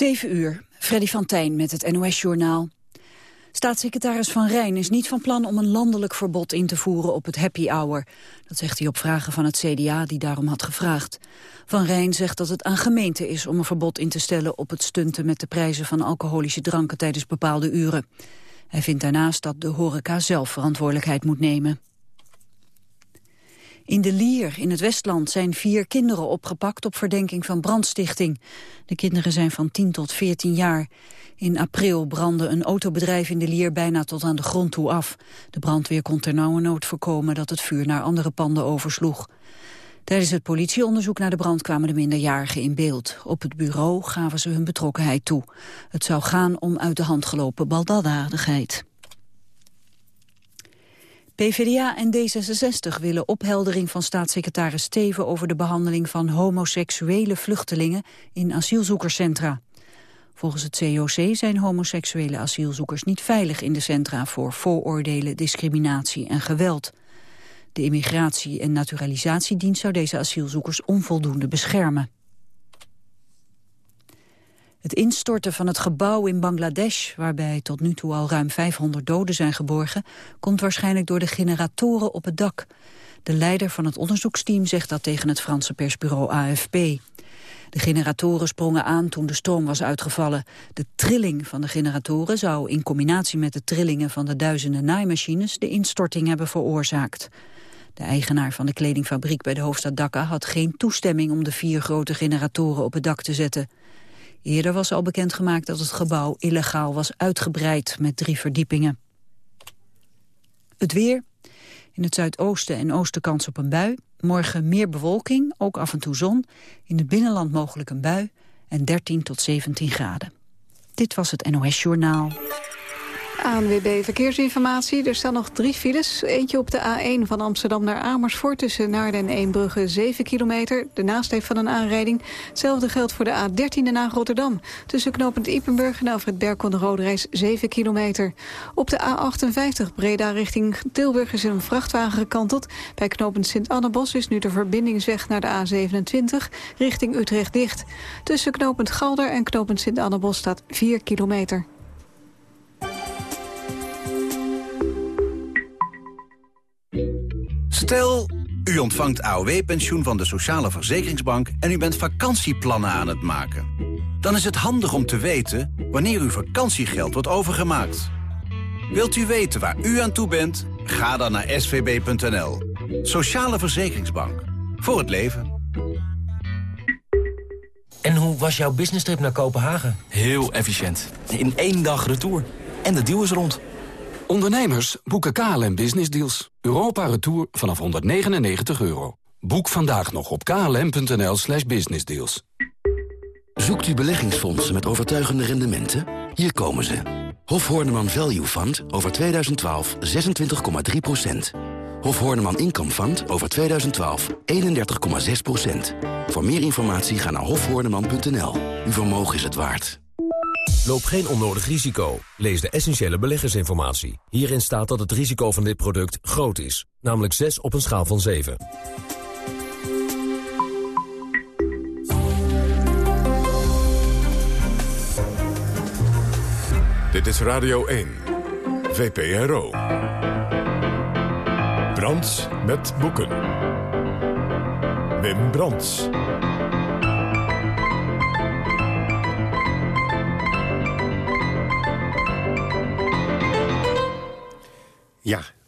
7 uur, Freddy van Tijn met het NOS-journaal. Staatssecretaris Van Rijn is niet van plan om een landelijk verbod in te voeren op het happy hour. Dat zegt hij op vragen van het CDA die daarom had gevraagd. Van Rijn zegt dat het aan gemeenten is om een verbod in te stellen op het stunten met de prijzen van alcoholische dranken tijdens bepaalde uren. Hij vindt daarnaast dat de horeca zelf verantwoordelijkheid moet nemen. In de Lier in het Westland zijn vier kinderen opgepakt op verdenking van brandstichting. De kinderen zijn van 10 tot 14 jaar. In april brandde een autobedrijf in de Lier bijna tot aan de grond toe af. De brandweer kon ternauwernood voorkomen dat het vuur naar andere panden oversloeg. Tijdens het politieonderzoek naar de brand kwamen de minderjarigen in beeld. Op het bureau gaven ze hun betrokkenheid toe. Het zou gaan om uit de hand gelopen baldadigheid. PvdA en D66 willen opheldering van staatssecretaris Steven over de behandeling van homoseksuele vluchtelingen in asielzoekerscentra. Volgens het COC zijn homoseksuele asielzoekers niet veilig in de centra voor vooroordelen, discriminatie en geweld. De Immigratie- en Naturalisatiedienst zou deze asielzoekers onvoldoende beschermen. Het instorten van het gebouw in Bangladesh, waarbij tot nu toe al ruim 500 doden zijn geborgen, komt waarschijnlijk door de generatoren op het dak. De leider van het onderzoeksteam zegt dat tegen het Franse persbureau AFP. De generatoren sprongen aan toen de stroom was uitgevallen. De trilling van de generatoren zou in combinatie met de trillingen van de duizenden naaimachines de instorting hebben veroorzaakt. De eigenaar van de kledingfabriek bij de hoofdstad Dhaka had geen toestemming om de vier grote generatoren op het dak te zetten. Eerder was al bekendgemaakt dat het gebouw illegaal was uitgebreid met drie verdiepingen. Het weer. In het zuidoosten en oosten kans op een bui. Morgen meer bewolking, ook af en toe zon. In het binnenland mogelijk een bui en 13 tot 17 graden. Dit was het NOS Journaal. ANWB Verkeersinformatie. Er staan nog drie files. Eentje op de A1 van Amsterdam naar Amersfoort... tussen Naarden en Eembrugge 7 kilometer. De nasleep van een aanrijding. Hetzelfde geldt voor de A13 naar Rotterdam. Tussen knooppunt Ipenburg en Alfred Berkon de Roderijs 7 kilometer. Op de A58 Breda richting Tilburg is een vrachtwagen gekanteld. Bij knooppunt Sint-Annebos is nu de verbindingsweg naar de A27... richting Utrecht dicht. Tussen knooppunt Galder en knooppunt Sint-Annebos staat 4 kilometer. Stel, u ontvangt AOW-pensioen van de Sociale Verzekeringsbank... en u bent vakantieplannen aan het maken. Dan is het handig om te weten wanneer uw vakantiegeld wordt overgemaakt. Wilt u weten waar u aan toe bent? Ga dan naar svb.nl. Sociale Verzekeringsbank. Voor het leven. En hoe was jouw business trip naar Kopenhagen? Heel efficiënt. In één dag retour. En de deal is rond. Ondernemers boeken KLM Business Deals. Europa Retour vanaf 199 euro. Boek vandaag nog op klm.nl slash businessdeals. Zoekt u beleggingsfondsen met overtuigende rendementen? Hier komen ze. Hof Horneman Value Fund over 2012 26,3% Hof Horneman Income Fund over 2012 31,6% Voor meer informatie ga naar hofhoorneman.nl. Uw vermogen is het waard. Loop geen onnodig risico. Lees de essentiële beleggersinformatie. Hierin staat dat het risico van dit product groot is. Namelijk 6 op een schaal van 7. Dit is Radio 1. VPRO. Brands met boeken. Wim Brands.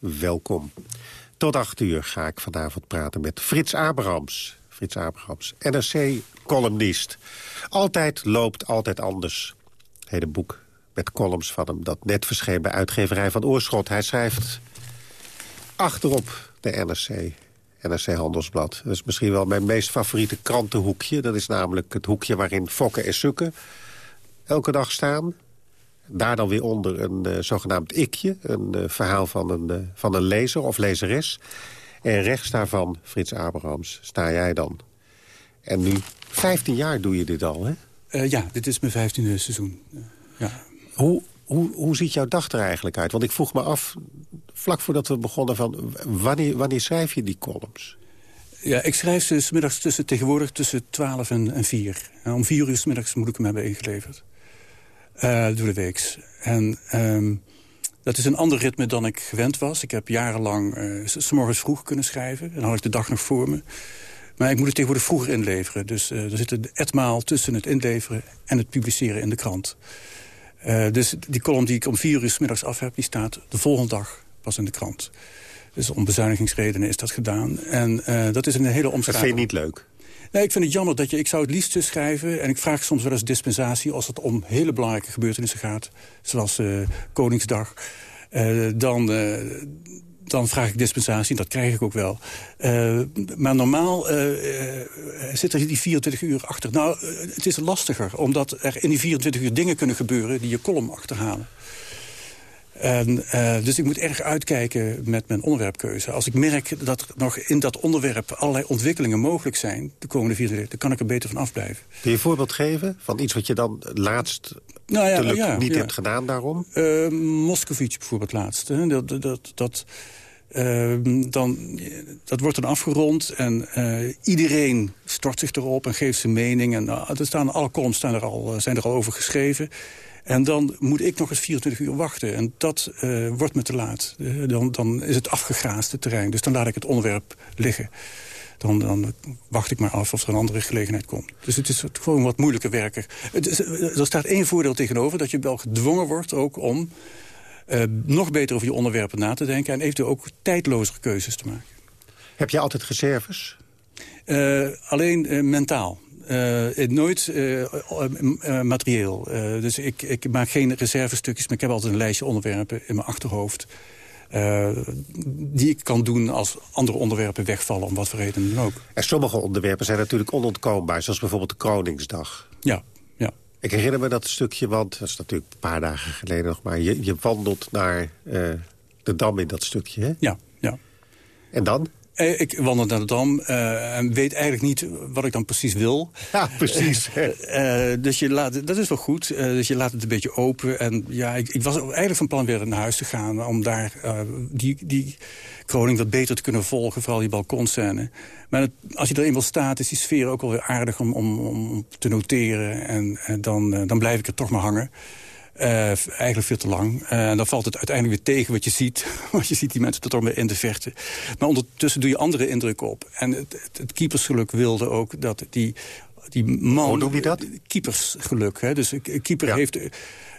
Welkom. Tot acht uur ga ik vanavond praten met Frits Abrahams. Frits Abrahams, NRC-columnist. Altijd loopt altijd anders. Hele boek met columns van hem dat net verscheen bij uitgeverij van Oorschot. Hij schrijft achterop de NRC, NRC Handelsblad. Dat is misschien wel mijn meest favoriete krantenhoekje. Dat is namelijk het hoekje waarin Fokke en Sukke elke dag staan. Daar dan weer onder een uh, zogenaamd ikje. Een uh, verhaal van een, uh, van een lezer of lezeres. En rechts daarvan, Frits Abrahams, sta jij dan. En nu, 15 jaar doe je dit al, hè? ja, dit is mijn 15e seizoen. ja. Hoe, hoe, hoe ziet jouw dag er eigenlijk uit? Want ik vroeg me af, vlak voordat we begonnen, van wanneer, wanneer schrijf je die columns? Ja, ik schrijf ze 's middags tussen, tegenwoordig tussen 12 en, en 4. En om 4 uur 's middags moet ik hem hebben ingeleverd. Eh, door de weeks. En ehm, dat is een ander ritme dan ik gewend was. Ik heb jarenlang uh, s morgens vroeg kunnen schrijven. En dan had ik de dag nog voor me. Maar ik moet het tegenwoordig vroeger inleveren. Dus uh, er zit een etmaal tussen het inleveren en het publiceren in de krant. Uh, dus die column die ik om vier uur s middags af heb... die staat de volgende dag pas in de krant. Dus om bezuinigingsredenen is dat gedaan. En uh, dat is een hele omschakeling. Dat vind je niet leuk? Nee, ik vind het jammer dat je... Ik zou het liefst schrijven, en ik vraag soms wel eens dispensatie... als het om hele belangrijke gebeurtenissen gaat, zoals uh, Koningsdag... Uh, dan, uh, dan vraag ik dispensatie, en dat krijg ik ook wel. Maar normaal zit er die 24 uur achter. Nou, het is lastiger, omdat er in die 24 uur dingen kunnen gebeuren... die je column achterhalen. En, uh, dus ik moet erg uitkijken met mijn onderwerpkeuze. Als ik merk dat er nog in dat onderwerp allerlei ontwikkelingen mogelijk zijn... de komende vier jaar, dan kan ik er beter van afblijven. Kun je een voorbeeld geven van iets wat je dan laatst nou ja, ja, niet hebt gedaan daarom? Uh, Moscovici bijvoorbeeld laatst. Hè? Dat, dat, dat, uh, dan, dat wordt dan afgerond en uh, iedereen stort zich erop en geeft zijn mening. En, uh, er staan, alle columns staan er al, zijn er al over geschreven... En dan moet ik nog eens 24 uur wachten. En dat uh, wordt me te laat. Uh, dan, dan is het afgegraasd, het terrein. Dus dan laat ik het onderwerp liggen. Dan, dan, wacht ik maar af of er een andere gelegenheid komt. Dus het is gewoon wat moeilijker werken. Het is, er staat één voordeel tegenover, dat je wel gedwongen wordt ook om uh, nog beter over je onderwerpen na te denken... en eventueel ook tijdlozere keuzes te maken. Heb je altijd reserves? Uh, alleen uh, mentaal. Uh, nooit uh, uh, materieel. dus ik, ik maak geen reservestukjes, maar ik heb altijd een lijstje onderwerpen in mijn achterhoofd. die ik kan doen als andere onderwerpen wegvallen, om wat voor reden dan ook. En sommige onderwerpen zijn natuurlijk onontkoombaar, zoals bijvoorbeeld de Koningsdag. Ja, ja. Ik herinner me dat stukje, want dat is natuurlijk een paar dagen geleden nog maar. Je, je wandelt naar de Dam in dat stukje, hè? Ja, ja. En dan? Ik wandel naar de Dam uh, en weet eigenlijk niet wat ik dan precies wil. Ja, precies. Uh, dus je laat, dat is wel goed. Dus je laat het een beetje open. En ja, ik, ik, was eigenlijk van plan weer naar huis te gaan... om daar die, die kroning wat beter te kunnen volgen. Vooral die balkonscène. Maar het, als je er eenmaal staat, is die sfeer ook wel weer aardig om, om, om te noteren. En, en dan, dan blijf ik er toch maar hangen. Uh, eigenlijk veel te lang. En uh, dan valt het uiteindelijk weer tegen wat je ziet. Want je ziet die mensen tot meer in de verte. Maar ondertussen doe je andere indrukken op. En het, het, keepersgeluk wilde ook dat die, die man... Hoe noem je dat? Keepersgeluk. Hè? Dus een keeper ja. heeft...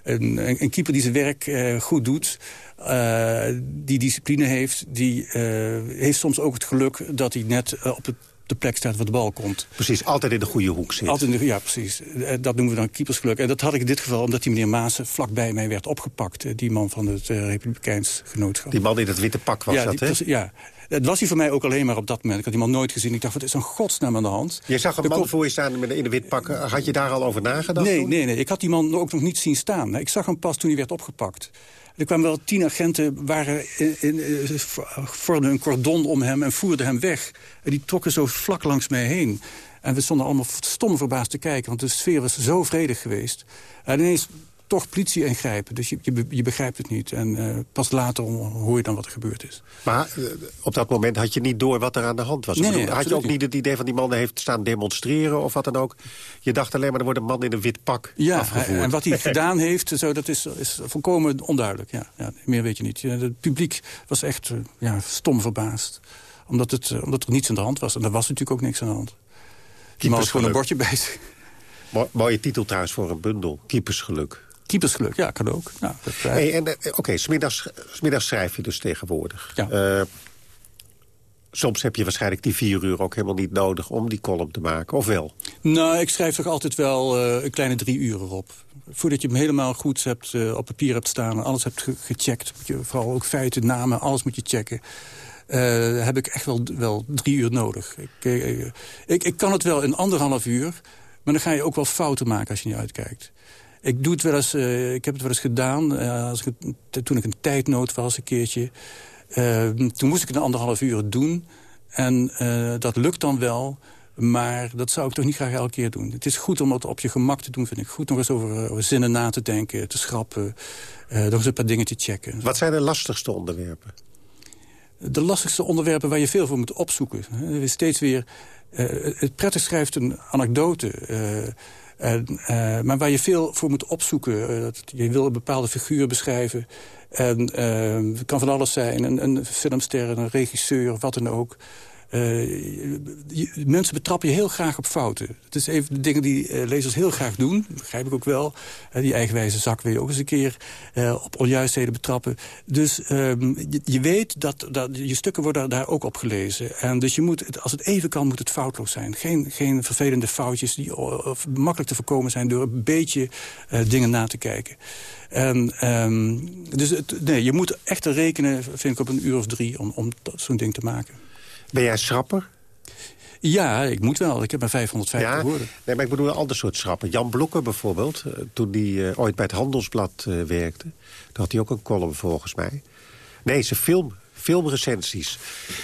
Een, een, keeper die zijn werk uh, goed doet... Uh, die discipline heeft... die heeft soms ook het geluk dat hij net op het de plek staat waar de bal komt. Precies, altijd in de goede hoek zit. Altijd in de, ja, precies. Dat noemen we dan keepersgeluk. En dat had ik in dit geval omdat die meneer Maassen vlakbij mij werd opgepakt. Die man van het uh, Republikeins Genootschap. Die man in het witte pak was ja, dat, hè? Ja, dat was hij voor mij ook alleen maar op dat moment. Ik had die man nooit gezien. Ik dacht, wat is een godsnaam aan de hand? Je zag een man voor je staan in een wit pak. Had je daar al over nagedacht? Nee, toen? nee, nee. Ik had die man ook nog niet zien staan. Ik zag hem pas toen hij werd opgepakt. Er kwamen wel tien agenten, waren in, in, vormden een cordon om hem en voerden hem weg. En die trokken zo vlak langs mij heen. En we stonden allemaal stom verbaasd te kijken, want de sfeer was zo vredig geweest. En ineens toch politie ingrijpen. Dus je, je, je begrijpt het niet. En uh, pas later hoor je dan wat er gebeurd is. Maar uh, op dat moment had je niet door wat er aan de hand was? Nee, bedoel, nee, had je ook niet het idee van die man heeft staan demonstreren of wat dan ook? Je dacht alleen maar, er wordt een man in een wit pak ja, afgevoerd. en wat hij gedaan heeft, zo, dat is, is volkomen onduidelijk. Ja, ja, meer weet je niet. Het publiek was echt ja, stom verbaasd. Omdat, het, omdat er niets aan de hand was. En er was natuurlijk ook niks aan de hand. Die man was gewoon een bordje bezig. Mo mooie titel trouwens voor een bundel. Keepersgeluk. Keepersgeluk, ja, kan ook. Ja, hey, en uh, Oké, okay, smiddags, smiddags schrijf je dus tegenwoordig. Ja. Uh, soms heb je waarschijnlijk die vier uur ook helemaal niet nodig om die column te maken, of wel? Nou, ik schrijf toch altijd wel uh, een kleine drie uur erop. Voordat je hem helemaal goed hebt, uh, op papier hebt staan... en alles hebt ge gecheckt, moet je vooral ook feiten, namen, alles moet je checken... Uh, heb ik echt wel, wel drie uur nodig. Ik, ik, ik kan het wel in anderhalf uur... maar dan ga je ook wel fouten maken als je niet uitkijkt. Ik, doe het wel eens, uh, ik heb het wel eens gedaan uh, als ik, toen ik een tijdnood was een keertje. Uh, toen moest ik het een anderhalf uur doen. En dat lukt dan wel. Maar dat zou ik toch niet graag elke keer doen. Het is goed om het op je gemak te doen, vind ik. Goed nog eens over, over zinnen na te denken, te schrappen. nog eens een paar dingen te checken. Wat zijn de lastigste onderwerpen? de lastigste onderwerpen waar je veel voor moet opzoeken. Steeds weer, het prettig schrijft een anekdote... Uh, maar waar je veel voor moet opzoeken. je wil een bepaalde figuur beschrijven. En het kan van alles zijn. Een, een filmster, een regisseur, wat dan ook. Uh, mensen betrappen je heel graag op fouten. Het is even de dingen die uh, lezers heel graag doen. Begrijp ik ook wel. Uh, die eigenwijze zak wil je ook eens een keer op onjuistheden betrappen. Dus ehm, je, weet dat, dat je stukken worden daar ook op gelezen. En dus je moet, als het even kan, moet het foutloos zijn. Geen, geen vervelende foutjes die makkelijk te voorkomen zijn... door een beetje dingen na te kijken. En, um, dus het, nee, je moet echt rekenen, vind ik, op een uur of drie... om, om zo'n ding te maken. Ben jij schrapper? Ja, ik moet wel. Ik heb maar 550 ja, woorden. Nee, maar ik bedoel een ander soort schrappen. Jan Blokker bijvoorbeeld, eh, toen hij uh, ooit bij het Handelsblad uh, werkte... dan had hij ook een column volgens mij. Nee, zijn film, filmrecensies.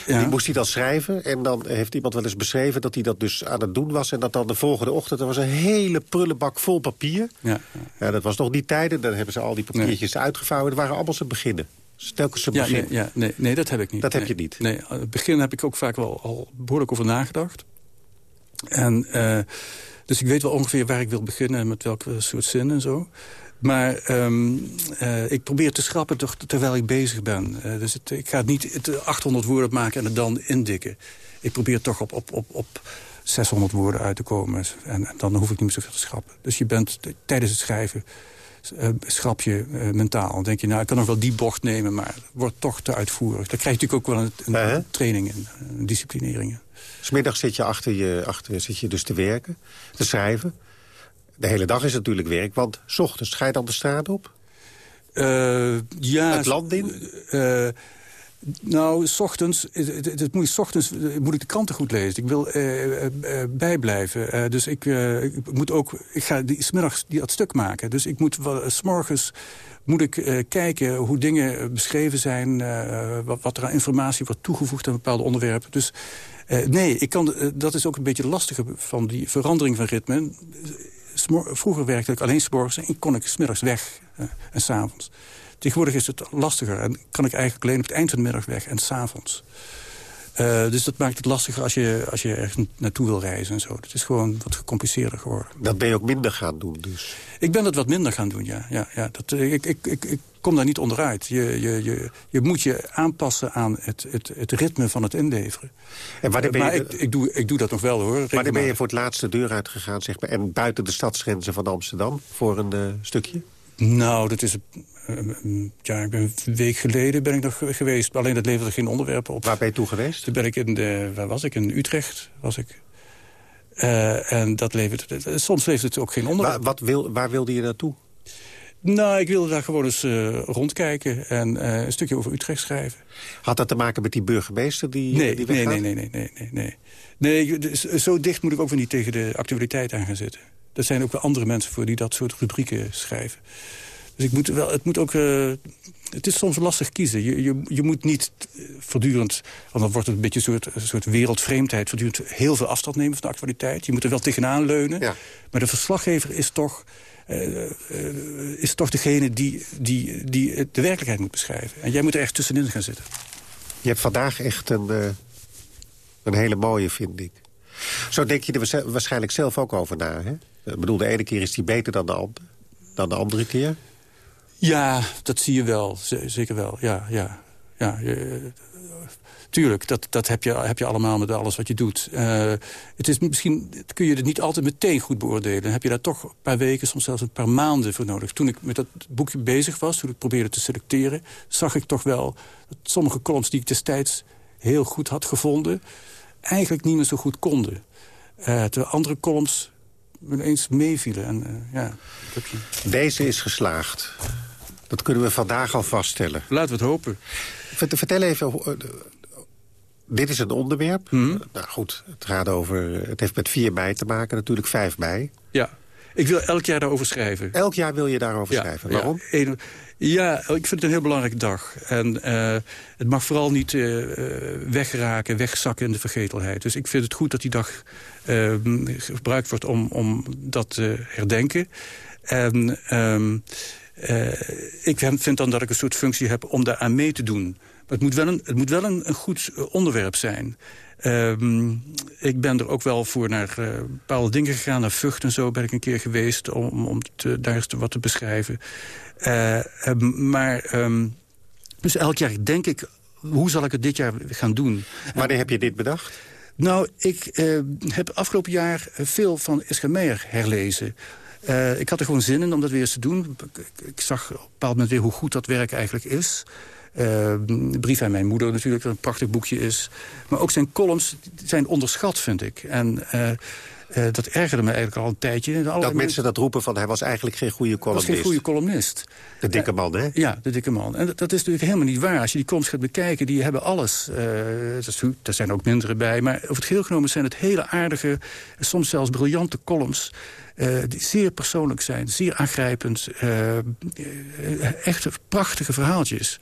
Ja. Die moest hij dan schrijven. En dan heeft iemand wel eens beschreven dat hij dat dus aan het doen was. En dat dan de volgende ochtend, er was een hele prullenbak vol papier. Ja. ja dat was nog die tijden. Dan hebben ze al die papiertjes nee. uitgevouwen. Dat waren allemaal zijn beginnen. Telkens een begin. Ja, nee, ja, nee, nee, dat heb ik niet. Dat heb je niet? Nee, het begin heb ik ook vaak wel al behoorlijk over nagedacht. En, uh, dus ik weet wel ongeveer waar ik wil beginnen... en met welke soort zin en zo. Maar um, uh, ik probeer te schrappen terwijl ik bezig ben. Uh, dus het, ik ga niet het 800 woorden maken en het dan indikken. Ik probeer toch op, op, op, op 600 woorden uit te komen. En, en dan hoef ik niet meer zoveel te schrappen. Dus je bent tijdens het schrijven uh, schrap je uh, mentaal. Dan denk je, nou, ik kan nog wel die bocht nemen, maar het wordt toch te uitvoerig. Daar krijg je natuurlijk ook wel een, een training in, een disciplinering. Smiddag zit je, achter je, achter, zit je dus te werken, te schrijven. De hele dag is natuurlijk werk, want s ochtends ga je dan de straat op? Uh, ja, het land in? Nou, s ochtends, het, het, moet, s ochtends moet ik de kranten goed lezen. Ik wil uh, uh, bijblijven. Dus ik, moet ook, ik ga die, smiddags die, dat stuk maken. Dus ik moet s morgens moet ik kijken hoe dingen beschreven zijn. wat, wat, er aan informatie wordt toegevoegd aan bepaalde onderwerpen. Dus nee, ik kan, dat is ook een beetje lastige van die verandering van ritme. Vroeger werkte ik alleen s morgens en kon ik smiddags weg en s'avonds. Tegenwoordig is het lastiger en kan ik eigenlijk alleen op het eind van de middag weg en s'avonds. Uh, dus dat maakt het lastiger als je, als je ergens naartoe wil reizen en zo. Het is gewoon wat gecompliceerder geworden. Dat ben je ook minder gaan doen dus? Ik ben dat wat minder gaan doen, ja. ja, ja dat, eh, ik, ik, ik, ik kom daar niet onderuit. Je, je, je, je moet je aanpassen aan het, het, het ritme van het inleveren. En wanneer ben je maar ik, ik, doe, ik doe dat nog wel, hoor. Wanneer ben je voor het laatste deur uitgegaan, zeg maar... en buiten de stadsgrenzen van Amsterdam voor een uh, stukje? Nou, dat is ja, ik ben een week geleden ben ik nog geweest. Alleen dat leverde geen onderwerpen op. Waar ben je toe geweest? Toen ben ik in de, waar was ik? In Utrecht was ik. Uh, en dat levert, soms levert het ook geen onderwerp. Waar, wat wil, waar wilde je naartoe? Nou, ik wilde daar gewoon eens uh, rondkijken en uh, een stukje over Utrecht schrijven. Had dat te maken met die burgemeester die, nee, die nee, nee, nee, nee, nee, nee, nee. Nee, dus, zo dicht moet ik ook weer niet tegen de actualiteit aan gaan zitten. Er zijn ook wel andere mensen voor die dat soort rubrieken schrijven. Dus ik moet wel, het moet ook... Uh, het is soms lastig kiezen. Je, je, je moet niet voortdurend... want dan wordt het een beetje een soort, een soort wereldvreemdheid... voortdurend heel veel afstand nemen van de actualiteit. Je moet er wel tegenaan leunen. Ja. Maar de verslaggever is toch... Uh, uh, is toch degene die, die, die de werkelijkheid moet beschrijven. En jij moet er echt tussenin gaan zitten. Je hebt vandaag echt een, uh, een hele mooie, vind ik. Zo denk je er waarschijnlijk zelf ook over na, hè? Ik bedoel, de ene keer is die beter dan de, andere, dan de andere keer. Ja, dat zie je wel. zeker wel. Ja, ja. ja tuurlijk, dat, dat heb, je, heb je allemaal met alles wat je doet. Uh, het is misschien kun je het niet altijd meteen goed beoordelen. Dan heb je daar toch een paar weken, soms zelfs een paar maanden voor nodig. Toen ik met dat boekje bezig was, toen ik probeerde te selecteren... zag ik toch wel dat sommige columns die ik destijds heel goed had gevonden... eigenlijk niet meer zo goed konden. Uh, terwijl andere columns ineens meevielen. En, ja, Deze is geslaagd. Dat kunnen we vandaag al vaststellen. Laten we het hopen. Vertel even, uh, dit is een onderwerp. Mhm. Nou goed, het, gaat over, het heeft met 4 mei te maken, natuurlijk 5 mei. Ja, ik wil elk jaar daarover schrijven. Elk jaar wil je daarover schrijven. Waarom? Ja, ja, ik vind het een heel belangrijke dag. En uh, het mag vooral niet uh, wegraken, wegzakken in de vergetelheid. Dus ik vind het goed dat die dag uh, gebruikt wordt om, om dat te herdenken. En um, ik vind dan dat ik een soort functie heb om daar aan mee te doen. Het moet wel een, het moet wel een, een goed onderwerp zijn. Ehm, ik ben er ook wel voor naar uh, bepaalde dingen gegaan. Naar Vught en zo ben ik een keer geweest om, om te, daar eens wat te beschrijven. maar, ehm, dus elk jaar denk ik, hoe zal ik het dit jaar gaan doen? Wanneer heb je dit bedacht? Nou, ik heb afgelopen jaar veel van Ischa herlezen. Uh, ik had er gewoon zin in om dat weer eens te doen. Ik, ik zag op een bepaald moment weer hoe goed dat werk eigenlijk is. Uh, brief aan mijn moeder natuurlijk, dat een prachtig boekje is. Maar ook zijn columns zijn onderschat, vind ik. En uh, dat ergerde me eigenlijk al een tijdje. Dat mensen dat roepen van hij was eigenlijk geen goede columnist. was geen goede columnist. De dikke man, hè? Ja, de dikke man. En dat, is natuurlijk helemaal niet waar. Als je die columns gaat bekijken, die hebben alles. Uh, er zijn ook mindere bij. Maar over het geheel genomen zijn het hele aardige... soms zelfs briljante columns... Uh, die zeer persoonlijk zijn, zeer aangrijpend. Echt prachtige verhaaltjes.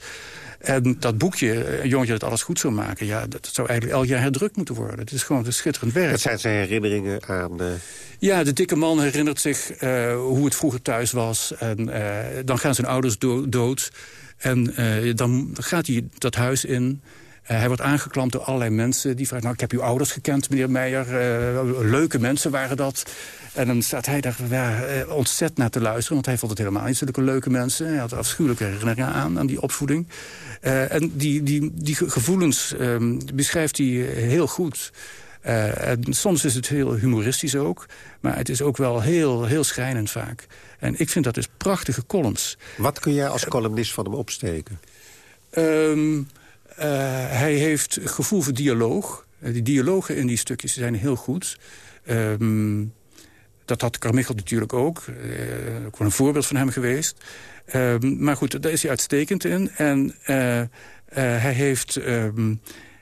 En dat boekje, een jongetje dat alles goed zou maken... Ja, dat zou eigenlijk elk jaar herdrukt moeten worden. Het is gewoon een schitterend werk. Dat zijn zijn herinneringen aan... De... Ja, de dikke man herinnert zich uh, hoe het vroeger thuis was. En uh, dan gaan zijn ouders do dood. En uh, dan gaat hij dat huis in... hij wordt aangeklampt door allerlei mensen. Die vragen, nou, ik heb uw ouders gekend, meneer Meijer. leuke mensen waren dat. En dan staat hij daar ja, ontzettend naar te luisteren. Want hij vond het helemaal niet zulke leuke mensen. Hij had afschuwelijke herinneringen aan, aan die opvoeding. Uh, en die, die, die gevoelens um, beschrijft hij heel goed. Uh, en soms is het heel humoristisch ook. Maar het is ook wel heel, heel schrijnend vaak. En ik vind dat dus prachtige columns. Wat kun jij als columnist van hem opsteken? Um, uh, hij heeft gevoel voor dialoog. die dialogen in die stukjes zijn heel goed. Um, dat had Carmichael natuurlijk ook. Uh, ook wel een voorbeeld van hem geweest. Uh, maar goed, daar is hij uitstekend in. En hij heeft... Um,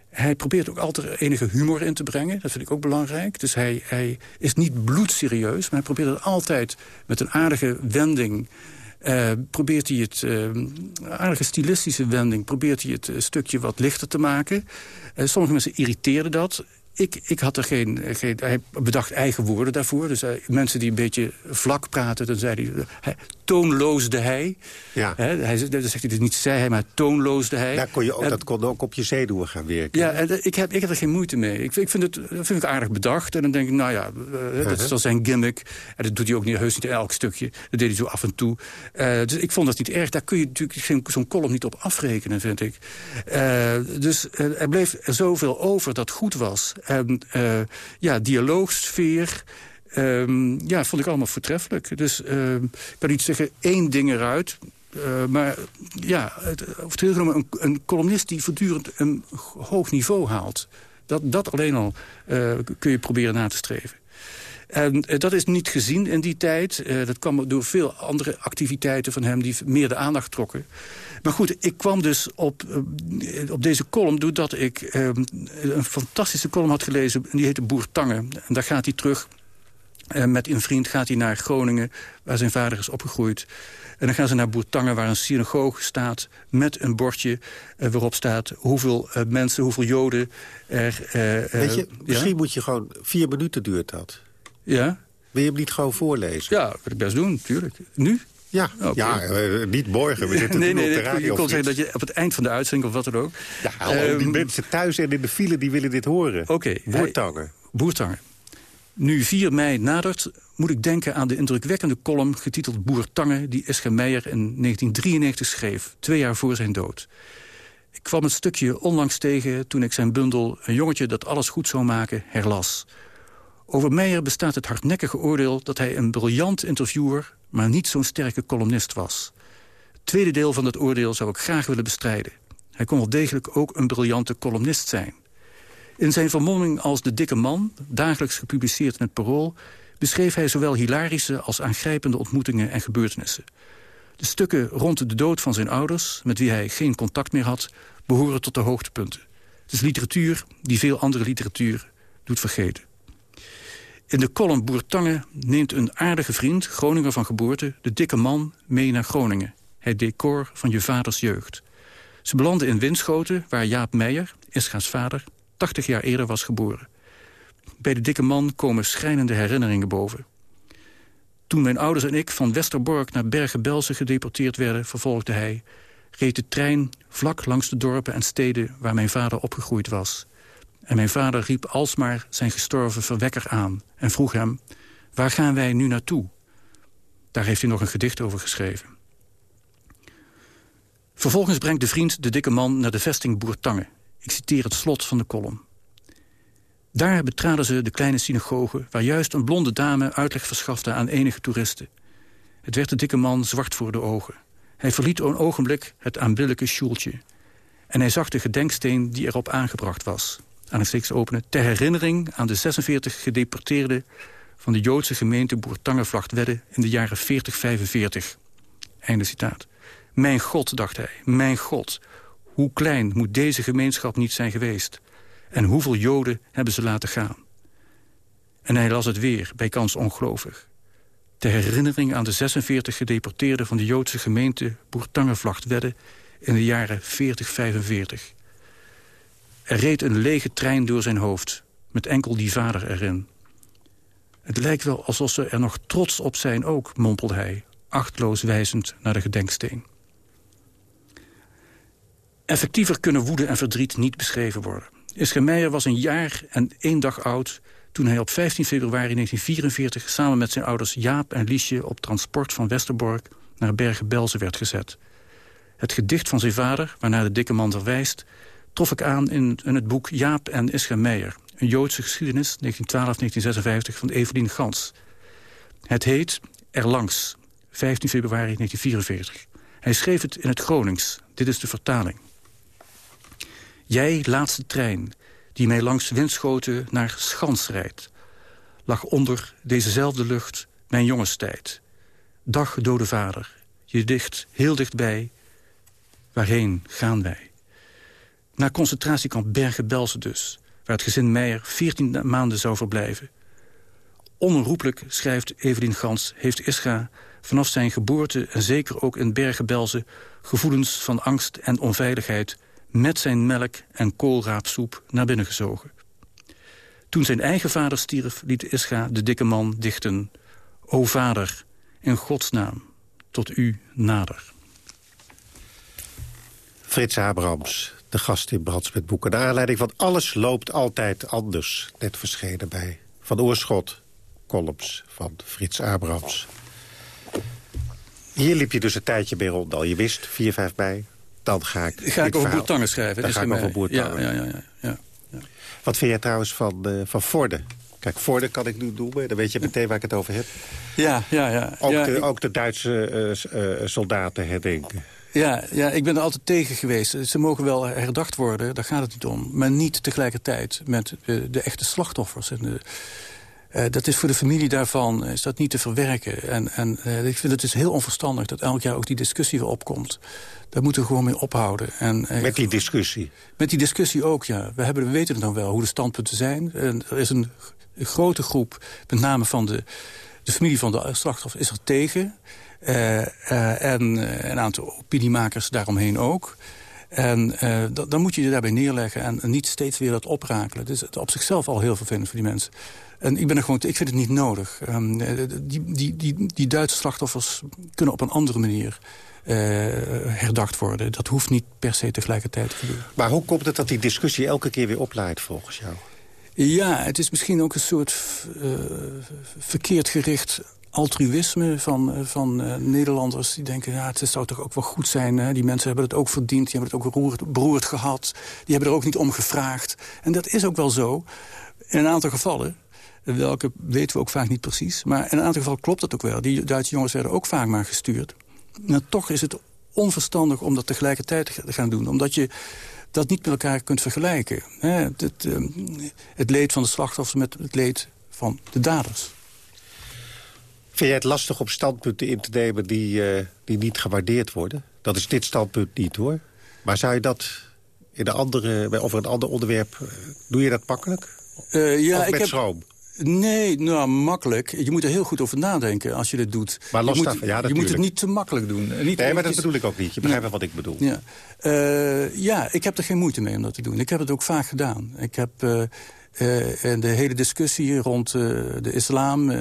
hij probeert ook altijd enige humor in te brengen. Dat vind ik ook belangrijk. Dus hij, hij is niet bloedserieus, maar hij probeert het altijd met een aardige wending... Uh, probeert hij het, uh, aardige stilistische wending... probeert hij het stukje wat lichter te maken. Sommige mensen irriteren dat ik, ik had er geen, geen... Hij bedacht eigen woorden daarvoor. Dus uh, mensen die een beetje vlak praten, dan zei hij... hij toonloosde hij. Ja. He, hij dan zegt hij dus niet zei hij, maar toonloosde hij. Daar kon je ook, dat kon ook op je zenuwen gaan werken. Ja, en, ik, heb, ik heb er geen moeite mee. Ik, ik vind het vind ik aardig bedacht. En dan denk ik, nou ja, uh, dat is al zijn gimmick. En dat doet hij ook niet, heus niet elk stukje. Dat deed hij zo af en toe. Uh, dus ik vond dat niet erg. Daar kun je natuurlijk zo'n column niet op afrekenen, vind ik. Uh, dus er bleef er zoveel over dat goed was. En ja, dialoogsfeer... Um, ja, vond ik allemaal voortreffelijk. Dus uh, ik kan niet zeggen één ding eruit. Uh, maar ja, het, het een, een columnist die voortdurend een hoog niveau haalt. Dat, dat alleen al uh, kun je proberen na te streven. En dat is niet gezien in die tijd. dat kwam door veel andere activiteiten van hem die meer de aandacht trokken. Maar goed, ik kwam dus op, op deze column doordat ik ehm, een fantastische column had gelezen. En die heette Boer Tangen. En daar gaat hij terug eh, met een vriend gaat hij naar Groningen, waar zijn vader is opgegroeid. En dan gaan ze naar Boertangen, waar een synagoge staat... met een bordje uh, waarop staat hoeveel mensen, hoeveel joden er... Weet je, misschien moet je gewoon... Vier minuten duurt dat. Ja? Wil je hem niet gewoon voorlezen? Ja, dat wil ik best doen, natuurlijk. Nu? Ja, okay. ja niet morgen. We zitten nee, nee, op de radio. Je kon zeggen dat je op het eind van de uitzending of wat dan ook... Ja, um, die mensen thuis en in de file die willen dit horen. Oké. Okay, Boertangen. Boertangen. Nu 4 mei nadert, moet ik denken aan de indrukwekkende column... getiteld Boer Tange, die Escher Meijer in 1993 schreef... twee jaar voor zijn dood. Ik kwam het stukje onlangs tegen toen ik zijn bundel... een jongetje dat alles goed zou maken, herlas. Over Meijer bestaat het hardnekkige oordeel... dat hij een briljant interviewer, maar niet zo'n sterke columnist was. Het tweede deel van dat oordeel zou ik graag willen bestrijden. Hij kon wel degelijk ook een briljante columnist zijn... In zijn vermomming als de dikke man, dagelijks gepubliceerd in het Parool... beschreef hij zowel hilarische als aangrijpende ontmoetingen en gebeurtenissen. De stukken rond de dood van zijn ouders, met wie hij geen contact meer had... behoren tot de hoogtepunten. Het is literatuur die veel andere literatuur doet vergeten. In de column Boertange neemt een aardige vriend, Groninger van geboorte... de dikke man mee naar Groningen, het decor van je vaders jeugd. Ze belanden in Winschoten, waar Jaap Meijer, Ischa's vader... 80 jaar eerder was geboren. Bij de dikke man komen schrijnende herinneringen boven. Toen mijn ouders en ik van Westerbork naar Bergen-Belsen gedeporteerd werden... vervolgde hij, reed de trein vlak langs de dorpen en steden waar mijn vader opgegroeid was. En mijn vader riep alsmaar zijn gestorven verwekker aan en vroeg hem... waar gaan wij nu naartoe? Daar heeft hij nog een gedicht over geschreven. Vervolgens brengt de vriend de dikke man naar de vesting Boertange. Ik citeer het slot van de kolom. Daar betraden ze de kleine synagoge... waar juist een blonde dame uitleg verschafte aan enige toeristen. Het werd de dikke man zwart voor de ogen. Hij verliet een ogenblik het aanbiddelijke sjoeltje. En hij zag de gedenksteen die erop aangebracht was. Aan het steeks openen. Ter herinnering aan de 46 gedeporteerden... van de Joodse gemeente Boertange-Vlachtwedde in de jaren 40-45. Einde citaat. Mijn God, dacht hij, mijn God. Hoe klein moet deze gemeenschap niet zijn geweest? En hoeveel Joden hebben ze laten gaan? En hij las het weer, bij kans ongelovig. Ter herinnering aan de 46 gedeporteerden van de Joodse gemeente Boertangenvlachtwedde in de jaren 40-45. Er reed een lege trein door zijn hoofd, met enkel die vader erin. Het lijkt wel alsof ze er nog trots op zijn ook, mompelde hij, achtloos wijzend naar de gedenksteen. Effectiever kunnen woede en verdriet niet beschreven worden. Ischa Meijer was een jaar en één dag oud... toen hij op 15 februari 1944 samen met zijn ouders Jaap en Liesje... op transport van Westerbork naar Bergen-Belsen werd gezet. Het gedicht van zijn vader, waarnaar de dikke man verwijst... trof ik aan in, in het boek Jaap en Ischa Meijer... een Joodse geschiedenis 1912-1956 van Evelien Gans. Het heet Erlangs, 15 februari 1944. Hij schreef het in het Gronings. Dit is de vertaling. Jij, laatste trein, die mij langs windschoten naar Schans rijdt... lag onder dezezelfde lucht mijn jongenstijd. Dag, dode vader, je dicht, heel dichtbij. Waarheen gaan wij? Naar concentratiekamp Bergen-Belsen dus... waar het gezin Meijer 14 maanden zou verblijven. Onherroepelijk, schrijft Evelien Gans, heeft Ischa vanaf zijn geboorte... en zeker ook in Bergen-Belsen gevoelens van angst en onveiligheid met zijn melk en koolraapsoep naar binnen gezogen. Toen zijn eigen vader stierf, liet Ischa de dikke man dichten... O vader, in Gods naam, tot u nader. Frits Abrams, de gast in Brands met Boeken. De aanleiding van Alles loopt altijd anders. Net verschenen bij Van Oorschot, columns van Frits Abrams. Hier liep je dus een tijdje bij rond al. Je wist, 4, 5 mei, dan ga ik Ga ik over Boertangen schrijven. Dan ga ik over Boertangen. Ja, ja, ja, ja, ja. Wat vind jij trouwens van, uh, van Vorden? Kijk, Vorden kan ik nu noemen. Dan weet je meteen waar ik het over heb. Ja, ja, ja. Ook, de, ik... ook de Duitse uh, uh, soldaten herdenken. Ja, ja, ik ben er altijd tegen geweest. Ze mogen wel herdacht worden, daar gaat het niet om. Maar niet tegelijkertijd met de, de echte slachtoffers. En de, uh, dat is voor de familie daarvan is dat niet te verwerken. En, en uh, ik vind het dus heel onverstandig dat elk jaar ook die discussie weer opkomt. Daar moeten we gewoon mee ophouden. En, uh, met die discussie? Met die discussie ook, ja. We, hebben, we weten het dan wel, hoe de standpunten zijn. En er is een, een grote groep, met name van de, de familie van de slachtoffer, is er tegen. En een aantal opiniemakers daaromheen ook. En uh, dan moet je je daarbij neerleggen en, en niet steeds weer dat oprakelen. Het is op zichzelf al heel vervelend voor die mensen. En ik, ben er gewoon, ik vind het niet nodig. Um, die, die, die, die Duitse slachtoffers kunnen op een andere manier uh, herdacht worden. Dat hoeft niet per se tegelijkertijd te gebeuren. Maar hoe komt het dat die discussie elke keer weer opleidt volgens jou? Ja, het is misschien ook een soort uh, verkeerd gericht altruïsme van, van uh, Nederlanders. Die denken, ja, het zou toch ook wel goed zijn. Hè? Die mensen hebben het ook verdiend, die hebben het ook beroerd, beroerd gehad. Die hebben er ook niet om gevraagd. En dat is ook wel zo. In een aantal gevallen, welke weten we ook vaak niet precies. Maar in een aantal gevallen klopt dat ook wel. Die Duitse jongens werden ook vaak maar gestuurd. Maar toch is het onverstandig om dat tegelijkertijd te gaan doen. Omdat je dat niet met elkaar kunt vergelijken. Het, het, het leed van de slachtoffers met het leed van de daders. Vind jij het lastig om standpunten in te nemen die, uh, die niet gewaardeerd worden? Dat is dit standpunt niet, hoor. Maar zou je dat in een andere, over een ander onderwerp... doe je dat makkelijk? Uh, ja, of met ik heb... schroom? Nee, nou, makkelijk. Je moet er heel goed over nadenken als je dit doet. Maar je moet, ja, je moet het niet te makkelijk doen. Niet nee, maar dat bedoel ik ook niet. Je begrijpt wat ik bedoel. Ja. Uh, ja, ik heb er geen moeite mee om dat te doen. Ik heb het ook vaak gedaan. Ik heb... Uh, uh, en de hele discussie rond de islam,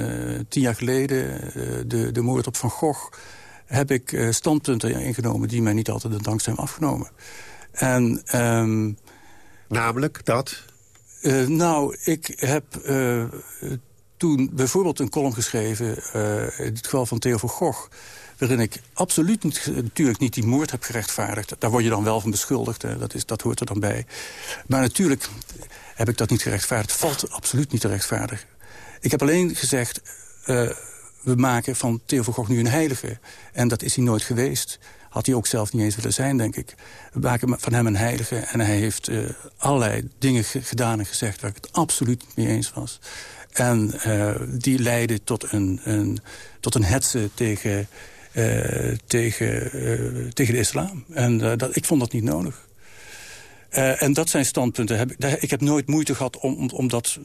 tien jaar geleden, de, de moord op Van Gogh... heb ik standpunten ingenomen die mij niet altijd de dank zijn afgenomen. En, ehm, Namelijk dat? Nou, ik heb toen bijvoorbeeld een column geschreven... in het geval van Theo van Gogh waarin ik absoluut niet, natuurlijk niet die moord heb gerechtvaardigd. Daar word je dan wel van beschuldigd, dat, is, dat hoort er dan bij. Maar natuurlijk heb ik dat niet gerechtvaardigd. valt absoluut niet te rechtvaardigen. Ik heb alleen gezegd, we maken van Theo van Gogh nu een heilige. En dat is hij nooit geweest. Had hij ook zelf niet eens willen zijn, denk ik. We maken van hem een heilige. En hij heeft uh, allerlei dingen gedaan en gezegd... waar ik het absoluut niet mee eens was. En uh, die leidden tot een, een, tot een hetze tegen uh, tegen, tegen de islam. En dat, ik vond dat niet nodig. en dat zijn standpunten. Heb ik, ik heb nooit moeite gehad om, om, om dat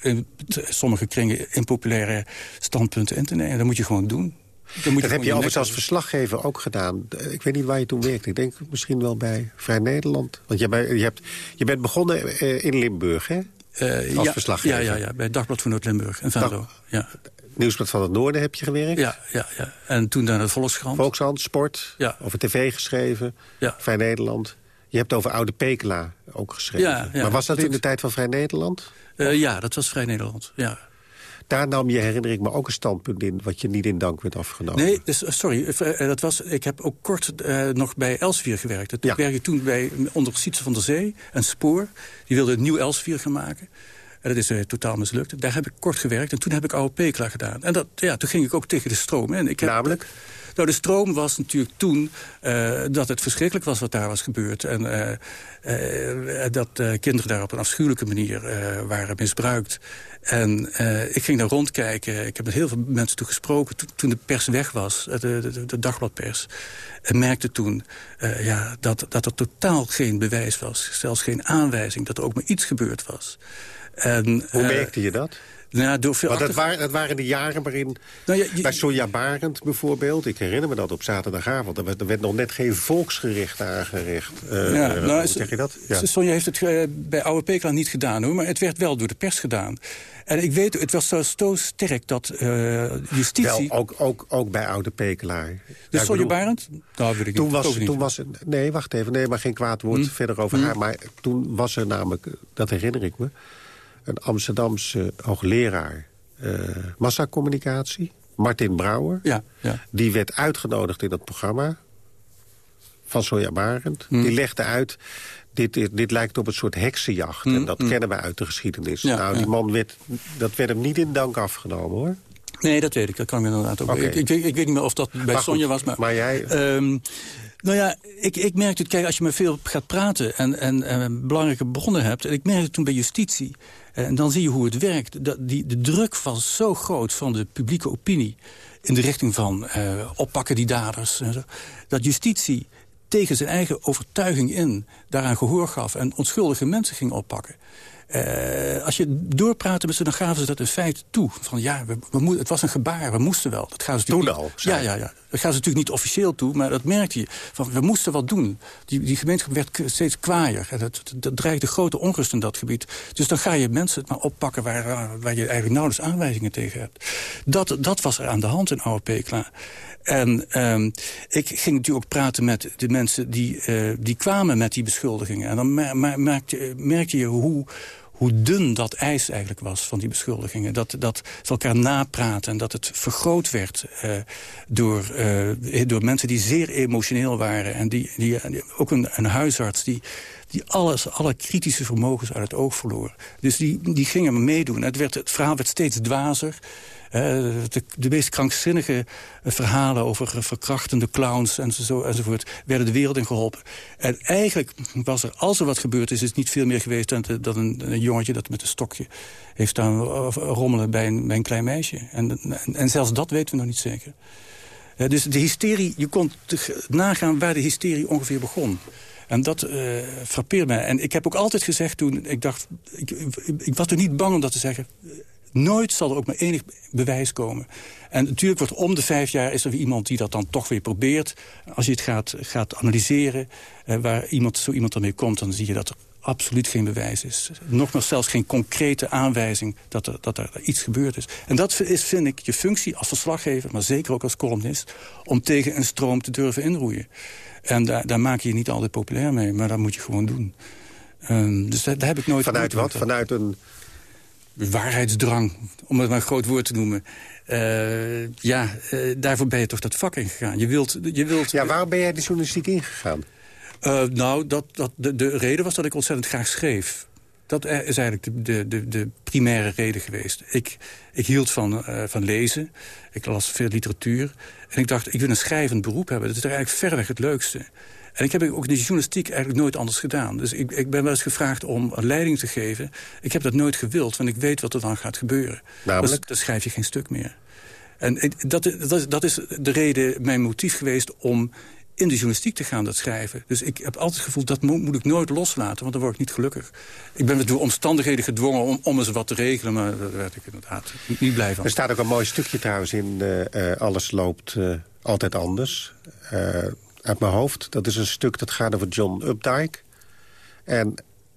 in sommige kringen impopulaire standpunten in te nemen. Dat moet je gewoon doen. Dat, moet dat heb je overigens als verslaggever ook gedaan. Ik weet niet waar je toen werkte. Ik denk misschien wel bij Vrij Nederland. Want je, je, hebt, je bent begonnen in Limburg, hè? als ja, verslaggever. Ja, ja, ja, bij Dagblad van Noord-Limburg en Venlo. Ja. Nieuwsblad van het Noorden heb je gewerkt? Ja, ja, ja. en toen naar de Volkskrant. Volkskrant, sport, ja. over tv geschreven, ja. Vrij Nederland. Je hebt over Oude Pekela ook geschreven. Ja, ja. Maar was dat in de tijd van Vrij Nederland? Uh, ja, dat was Vrij Nederland, ja. Daar nam je, herinner ik me, ook een standpunt in... wat je niet in dank werd afgenomen. Nee, dus, sorry. Eh, dat was, ik heb ook kort uh, nog bij Elsevier gewerkt. Ik ja. werkte toen bij, onder Sietse van der Zee, een spoor. Die wilde een nieuw Elsevier gaan maken. En dat is uh, totaal mislukt. Daar heb ik kort gewerkt en toen heb ik AOP klaar gedaan. En dat, ja, toen ging ik ook tegen de stroom. En ik heb, Namelijk? Nou, de stroom was natuurlijk toen uh, dat het verschrikkelijk was wat daar was gebeurd. En uh, uh, dat kinderen daar op een afschuwelijke manier waren misbruikt. En ik ging daar rondkijken. Ik heb met heel veel mensen toe gesproken toen, toen de pers weg was. De, de, de dagbladpers. En merkte toen ja, dat, dat er totaal geen bewijs was. Zelfs geen aanwijzing dat er ook maar iets gebeurd was. En, Hoe merkte je dat? Nou, door veel Want dat, waren, dat waren de jaren waarin... Nou ja, bij Sonja Barend bijvoorbeeld, ik herinner me dat op zaterdagavond... er werd, er werd nog net geen volksgericht aangericht. Uh, ja, uh, nou, hoe zeg je dat? Ja. Sonja heeft het uh, bij Oude Pekela niet gedaan, hoor, maar het werd wel door de pers gedaan. En ik weet, het was zo, sterk dat justitie... Wel, ook, ook, ook bij Oude Pekelaar. Dus Sonja Barend? Nou, wil ik toen was, toen was Nee, wacht even. Nee, maar geen kwaad woord hm? verder over hm? haar. Maar toen was er namelijk, dat herinner ik me een Amsterdamse hoogleraar uh, massacommunicatie, Martin Brouwer. Ja, ja. Die werd uitgenodigd in dat programma van Sonja Barend. Hmm. Die legde uit, dit, dit, lijkt op een soort heksenjacht. Hmm. En dat hmm. kennen we uit de geschiedenis. nou, die man werd, dat werd hem niet in dank afgenomen, hoor. Nee, dat weet ik. Dat kan ik inderdaad ook. Okay. Ik, ik, ik, weet niet meer of dat bij Sonja was. Maar, maar jij... Um, nou ja, ik, ik merkte het, kijk, als je me veel gaat praten en, en, en belangrijke bronnen hebt... en ik merkte het toen bij justitie, en dan zie je hoe het werkt. Dat die, de druk was zo groot van de publieke opinie... in de richting van uh, oppakken die daders. En zo, dat justitie tegen zijn eigen overtuiging in daaraan gehoor gaf... en onschuldige mensen ging oppakken. Uh, als je doorpraatte met ze, dan gaven ze dat in feite toe. Van ja, we, we het was een gebaar, we moesten wel. Dat gaan ze Toen al? Ja, ja, ja. Dat gaan ze natuurlijk niet officieel toe, maar dat merkte je. Van, we moesten wat doen. Die, die gemeenschap werd steeds kwaaier. En dat, dat, dreigde grote onrust in dat gebied. Dus dan ga je mensen het maar oppakken waar, waar je eigenlijk nauwelijks aanwijzingen tegen hebt. Dat, dat was er aan de hand in klaar. En um, ik ging natuurlijk ook praten met de mensen die, uh, die kwamen met die beschuldigingen. En dan merkte, merkte je hoe hoe dun dat ijs eigenlijk was van die beschuldigingen. Dat, dat ze elkaar napraten en dat het vergroot werd uh, door, uh, door mensen die zeer emotioneel waren. En die, die, ook een, een huisarts die, die alles, alle kritische vermogens uit het oog verloor. Dus die, die gingen meedoen. Het, werd, het verhaal werd steeds dwazer. De, de, meest krankzinnige verhalen over verkrachtende clowns enzo, enzovoort... werden de wereld in geholpen. En eigenlijk was er, als er wat gebeurd is... is het niet veel meer geweest dan, een, jongetje dat met een stokje... heeft staan rommelen bij een, klein meisje. En, en, zelfs dat weten we nog niet zeker. dus de hysterie, je kon nagaan waar de hysterie ongeveer begon. En dat uh, frappeert mij. En ik heb ook altijd gezegd toen, ik dacht, ik, ik was er niet bang om dat te zeggen. Nooit zal er ook maar enig bewijs komen. En natuurlijk wordt om de vijf jaar is er weer iemand die dat dan toch weer probeert. Als je het gaat, gaat analyseren, eh, waar iemand, zo iemand ermee komt... dan zie je dat er absoluut geen bewijs is. Nogmaals, zelfs geen concrete aanwijzing dat er, dat er iets gebeurd is. En dat is, vind ik, je functie als verslaggever... maar zeker ook als columnist... om tegen een stroom te durven inroeien. En daar, daar maak je je niet altijd populair mee, maar dat moet je gewoon doen. Um, dus daar, heb ik nooit... Vanuit wat? Vanuit een... Waarheidsdrang, om het maar een groot woord te noemen. Uh, ja, uh, daarvoor ben je toch dat vak ingegaan. Je wilt, je wilt, ja, waarom ben jij de journalistiek ingegaan? Uh, nou, dat, dat, de, de reden was dat ik ontzettend graag schreef. Dat is eigenlijk de, de, de, de primaire reden geweest. Ik, ik hield van, van lezen. Ik las veel literatuur. En ik dacht, ik wil een schrijvend beroep hebben. Dat is er eigenlijk verreweg het leukste. En ik heb ook in de journalistiek eigenlijk nooit anders gedaan. Dus ik, ik ben wel eens gevraagd om een leiding te geven. Ik heb dat nooit gewild, want ik weet wat er dan gaat gebeuren. Namelijk? Dus, dan schrijf je geen stuk meer. En dat, dat, dat is de reden, mijn motief geweest om in de journalistiek te gaan dat schrijven. Dus ik heb altijd het gevoel, dat moet, moet, ik nooit loslaten, want dan word ik niet gelukkig. Ik ben door omstandigheden gedwongen om, om eens wat te regelen, maar daar werd ik inderdaad niet blij van. Er staat ook een mooi stukje trouwens in, uh, alles loopt uh, altijd anders. Uit mijn hoofd, dat is een stuk dat gaat over John Updike. En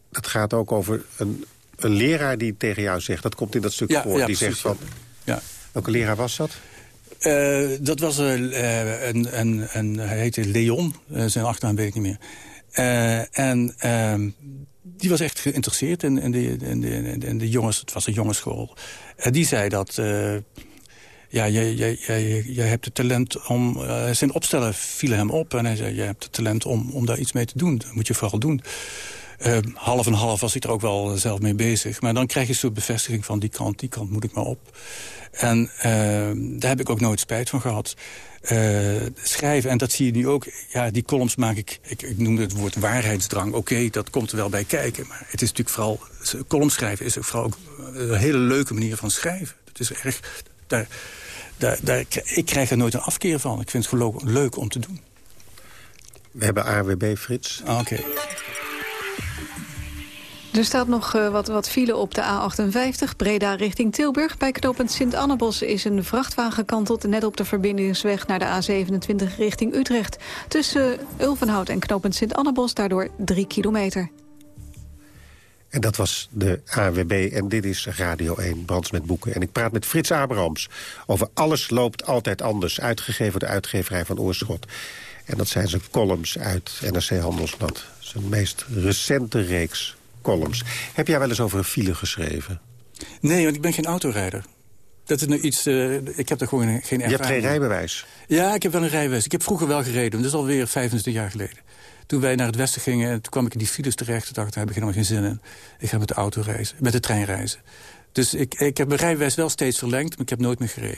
dat gaat ook over een, een leraar die tegen jou zegt, dat komt in dat stuk ja, voor, ja, die precies, zegt van... Ja. Welke leraar was dat? Uh, dat was uh, een, een, een, hij heette Leon, uh, zijn achternaam weet ik niet meer. en ehm, die was echt geïnteresseerd in, in, de, in, de, in de jongens, het was een jongensschool. En die zei dat, ja, jij, jij, jij, hebt het talent om, zijn opstellen vielen hem op. En hij zei, jij hebt het talent om, om daar iets mee te doen, dat moet je vooral doen. Uh, half en half was ik er ook wel zelf mee bezig. Maar dan krijg je soort bevestiging van die kant, die kant moet ik maar op. En uh, daar heb ik ook nooit spijt van gehad. Uh, schrijven, en dat zie je nu ook. Ja, die columns maak ik, ik, ik noem het woord waarheidsdrang. Oké, dat komt er wel bij kijken. Maar het is natuurlijk vooral, columns schrijven is ook vooral ook een hele leuke manier van schrijven. Het is erg, daar, daar, daar, ik krijg er nooit een afkeer van. Ik vind het gewoon leuk om te doen. We hebben AWB Frits. Ah, Oké. Okay. Er staat nog uh, wat, wat file op de A58, Breda richting Tilburg. Bij knooppunt Sint-Annebos is een vrachtwagen gekanteld... net op de verbindingsweg naar de A27 richting Utrecht. Tussen Ulvenhout en knooppunt Sint-Annebos daardoor 3 kilometer. En dat was de AWB en dit is Radio 1, Brands met Boeken. En ik praat met Frits Abrahams over Alles loopt altijd anders... uitgegeven door de uitgeverij van Oorschot. En dat zijn zijn columns uit NRC Handelsblad. Zijn meest recente reeks columns. Heb jij wel eens over een file geschreven? Nee, want ik ben geen autorijder. Dat is nu iets, uh, ik heb er gewoon geen ervaring. Je hebt geen rijbewijs? Ja, ik heb wel een rijbewijs. Ik heb vroeger wel gereden, dat is alweer 25 jaar geleden. Toen wij naar het westen gingen, toen kwam ik in die files terecht. Toen dacht ik, daar heb ik helemaal geen zin in. Ik ga met de auto reizen, met de trein reizen. Dus ik, ik heb mijn rijbewijs wel steeds verlengd, maar ik heb nooit meer gereden.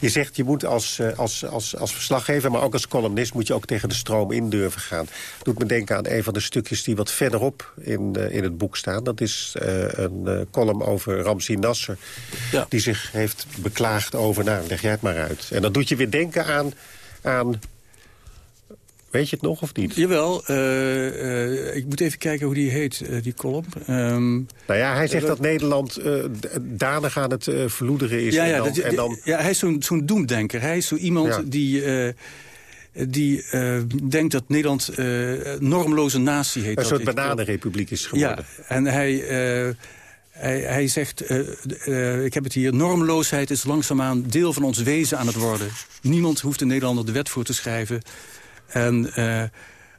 Je zegt, je moet als, als, als, als verslaggever, maar ook als columnist... moet je ook tegen de stroom in durven gaan. Doet me denken aan een van de stukjes die wat verderop in, uh, in het boek staan. Dat is uh, een column over Ramzi Nasser. Ja. Die zich heeft beklaagd over, nou, leg jij het maar uit. En dat doet je weer denken aan... aan Weet je het nog of niet? Jawel, uh, uh, ik moet even kijken hoe die heet, uh, die column. Um, nou ja, hij zegt dat Nederland danig aan het verloederen is. Ja, ja, en dan, dat, en dan... ja hij is zo'n zo'n doemdenker. Hij is zo iemand ja. die, die denkt dat Nederland normloze natie heet. Een soort bananenrepubliek is geworden. Ja, en hij... Hij, hij, zegt, uh, uh, ik heb het hier, normloosheid is langzaamaan deel van ons wezen aan het worden. Niemand hoeft de Nederlander de wet voor te schrijven. En uh,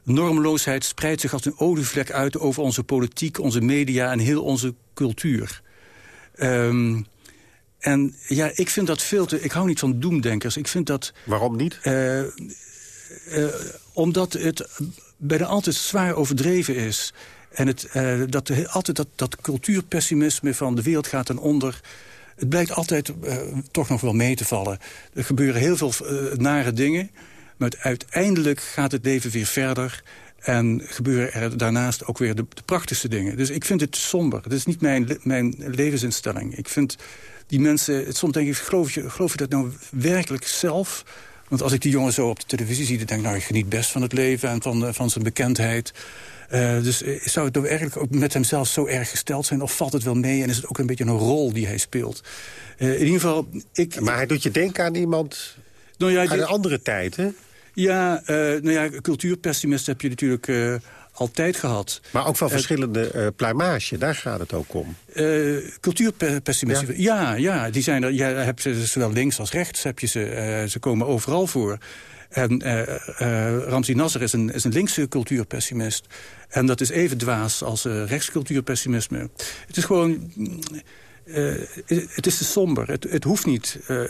normloosheid spreidt zich als een olievlek uit over onze politiek, onze media en heel onze cultuur. Um, en ja, ik vind dat veel te... Ik hou niet van doemdenkers. Ik vind dat... Waarom niet? Uh, uh, omdat het bijna altijd zwaar overdreven is. En het, uh, dat, altijd dat, dat cultuurpessimisme van de wereld gaat ten onder... Het blijkt altijd toch nog wel mee te vallen. Er gebeuren heel veel nare dingen... Maar uiteindelijk gaat het leven weer verder... En gebeuren er daarnaast ook weer de, de, prachtigste dingen. Dus ik vind het somber. Het is niet mijn, mijn levensinstelling. Ik vind die mensen... Soms denk ik, geloof je, geloof je dat nou werkelijk zelf? Want als ik die jongen zo op de televisie zie... dan denk ik, nou, ik geniet best van het leven en van, van zijn bekendheid. Uh, dus uh, zou het nou eigenlijk ook met hemzelf zo erg gesteld zijn? Of valt het wel mee en is het ook een beetje een rol die hij speelt? Uh, in ieder geval... Ik, maar hij doet je denken aan iemand nou ja, uit een andere tijd, hè? Ja, uh, nou ja, cultuurpessimist heb je natuurlijk uh, altijd gehad. Maar ook van verschillende uh, pluimage, daar gaat het ook om. Uh, cultuurpessimisten, ja. ja. Ja, die zijn er, ja, heb ze zowel links als rechts, heb je ze, ze komen overal voor. En Ramzi Nasser is een, is een linkse cultuurpessimist. En dat is even dwaas als rechtscultuurpessimisme. Het is gewoon... Uh, het is te somber. Het, het, hoeft, niet, uh,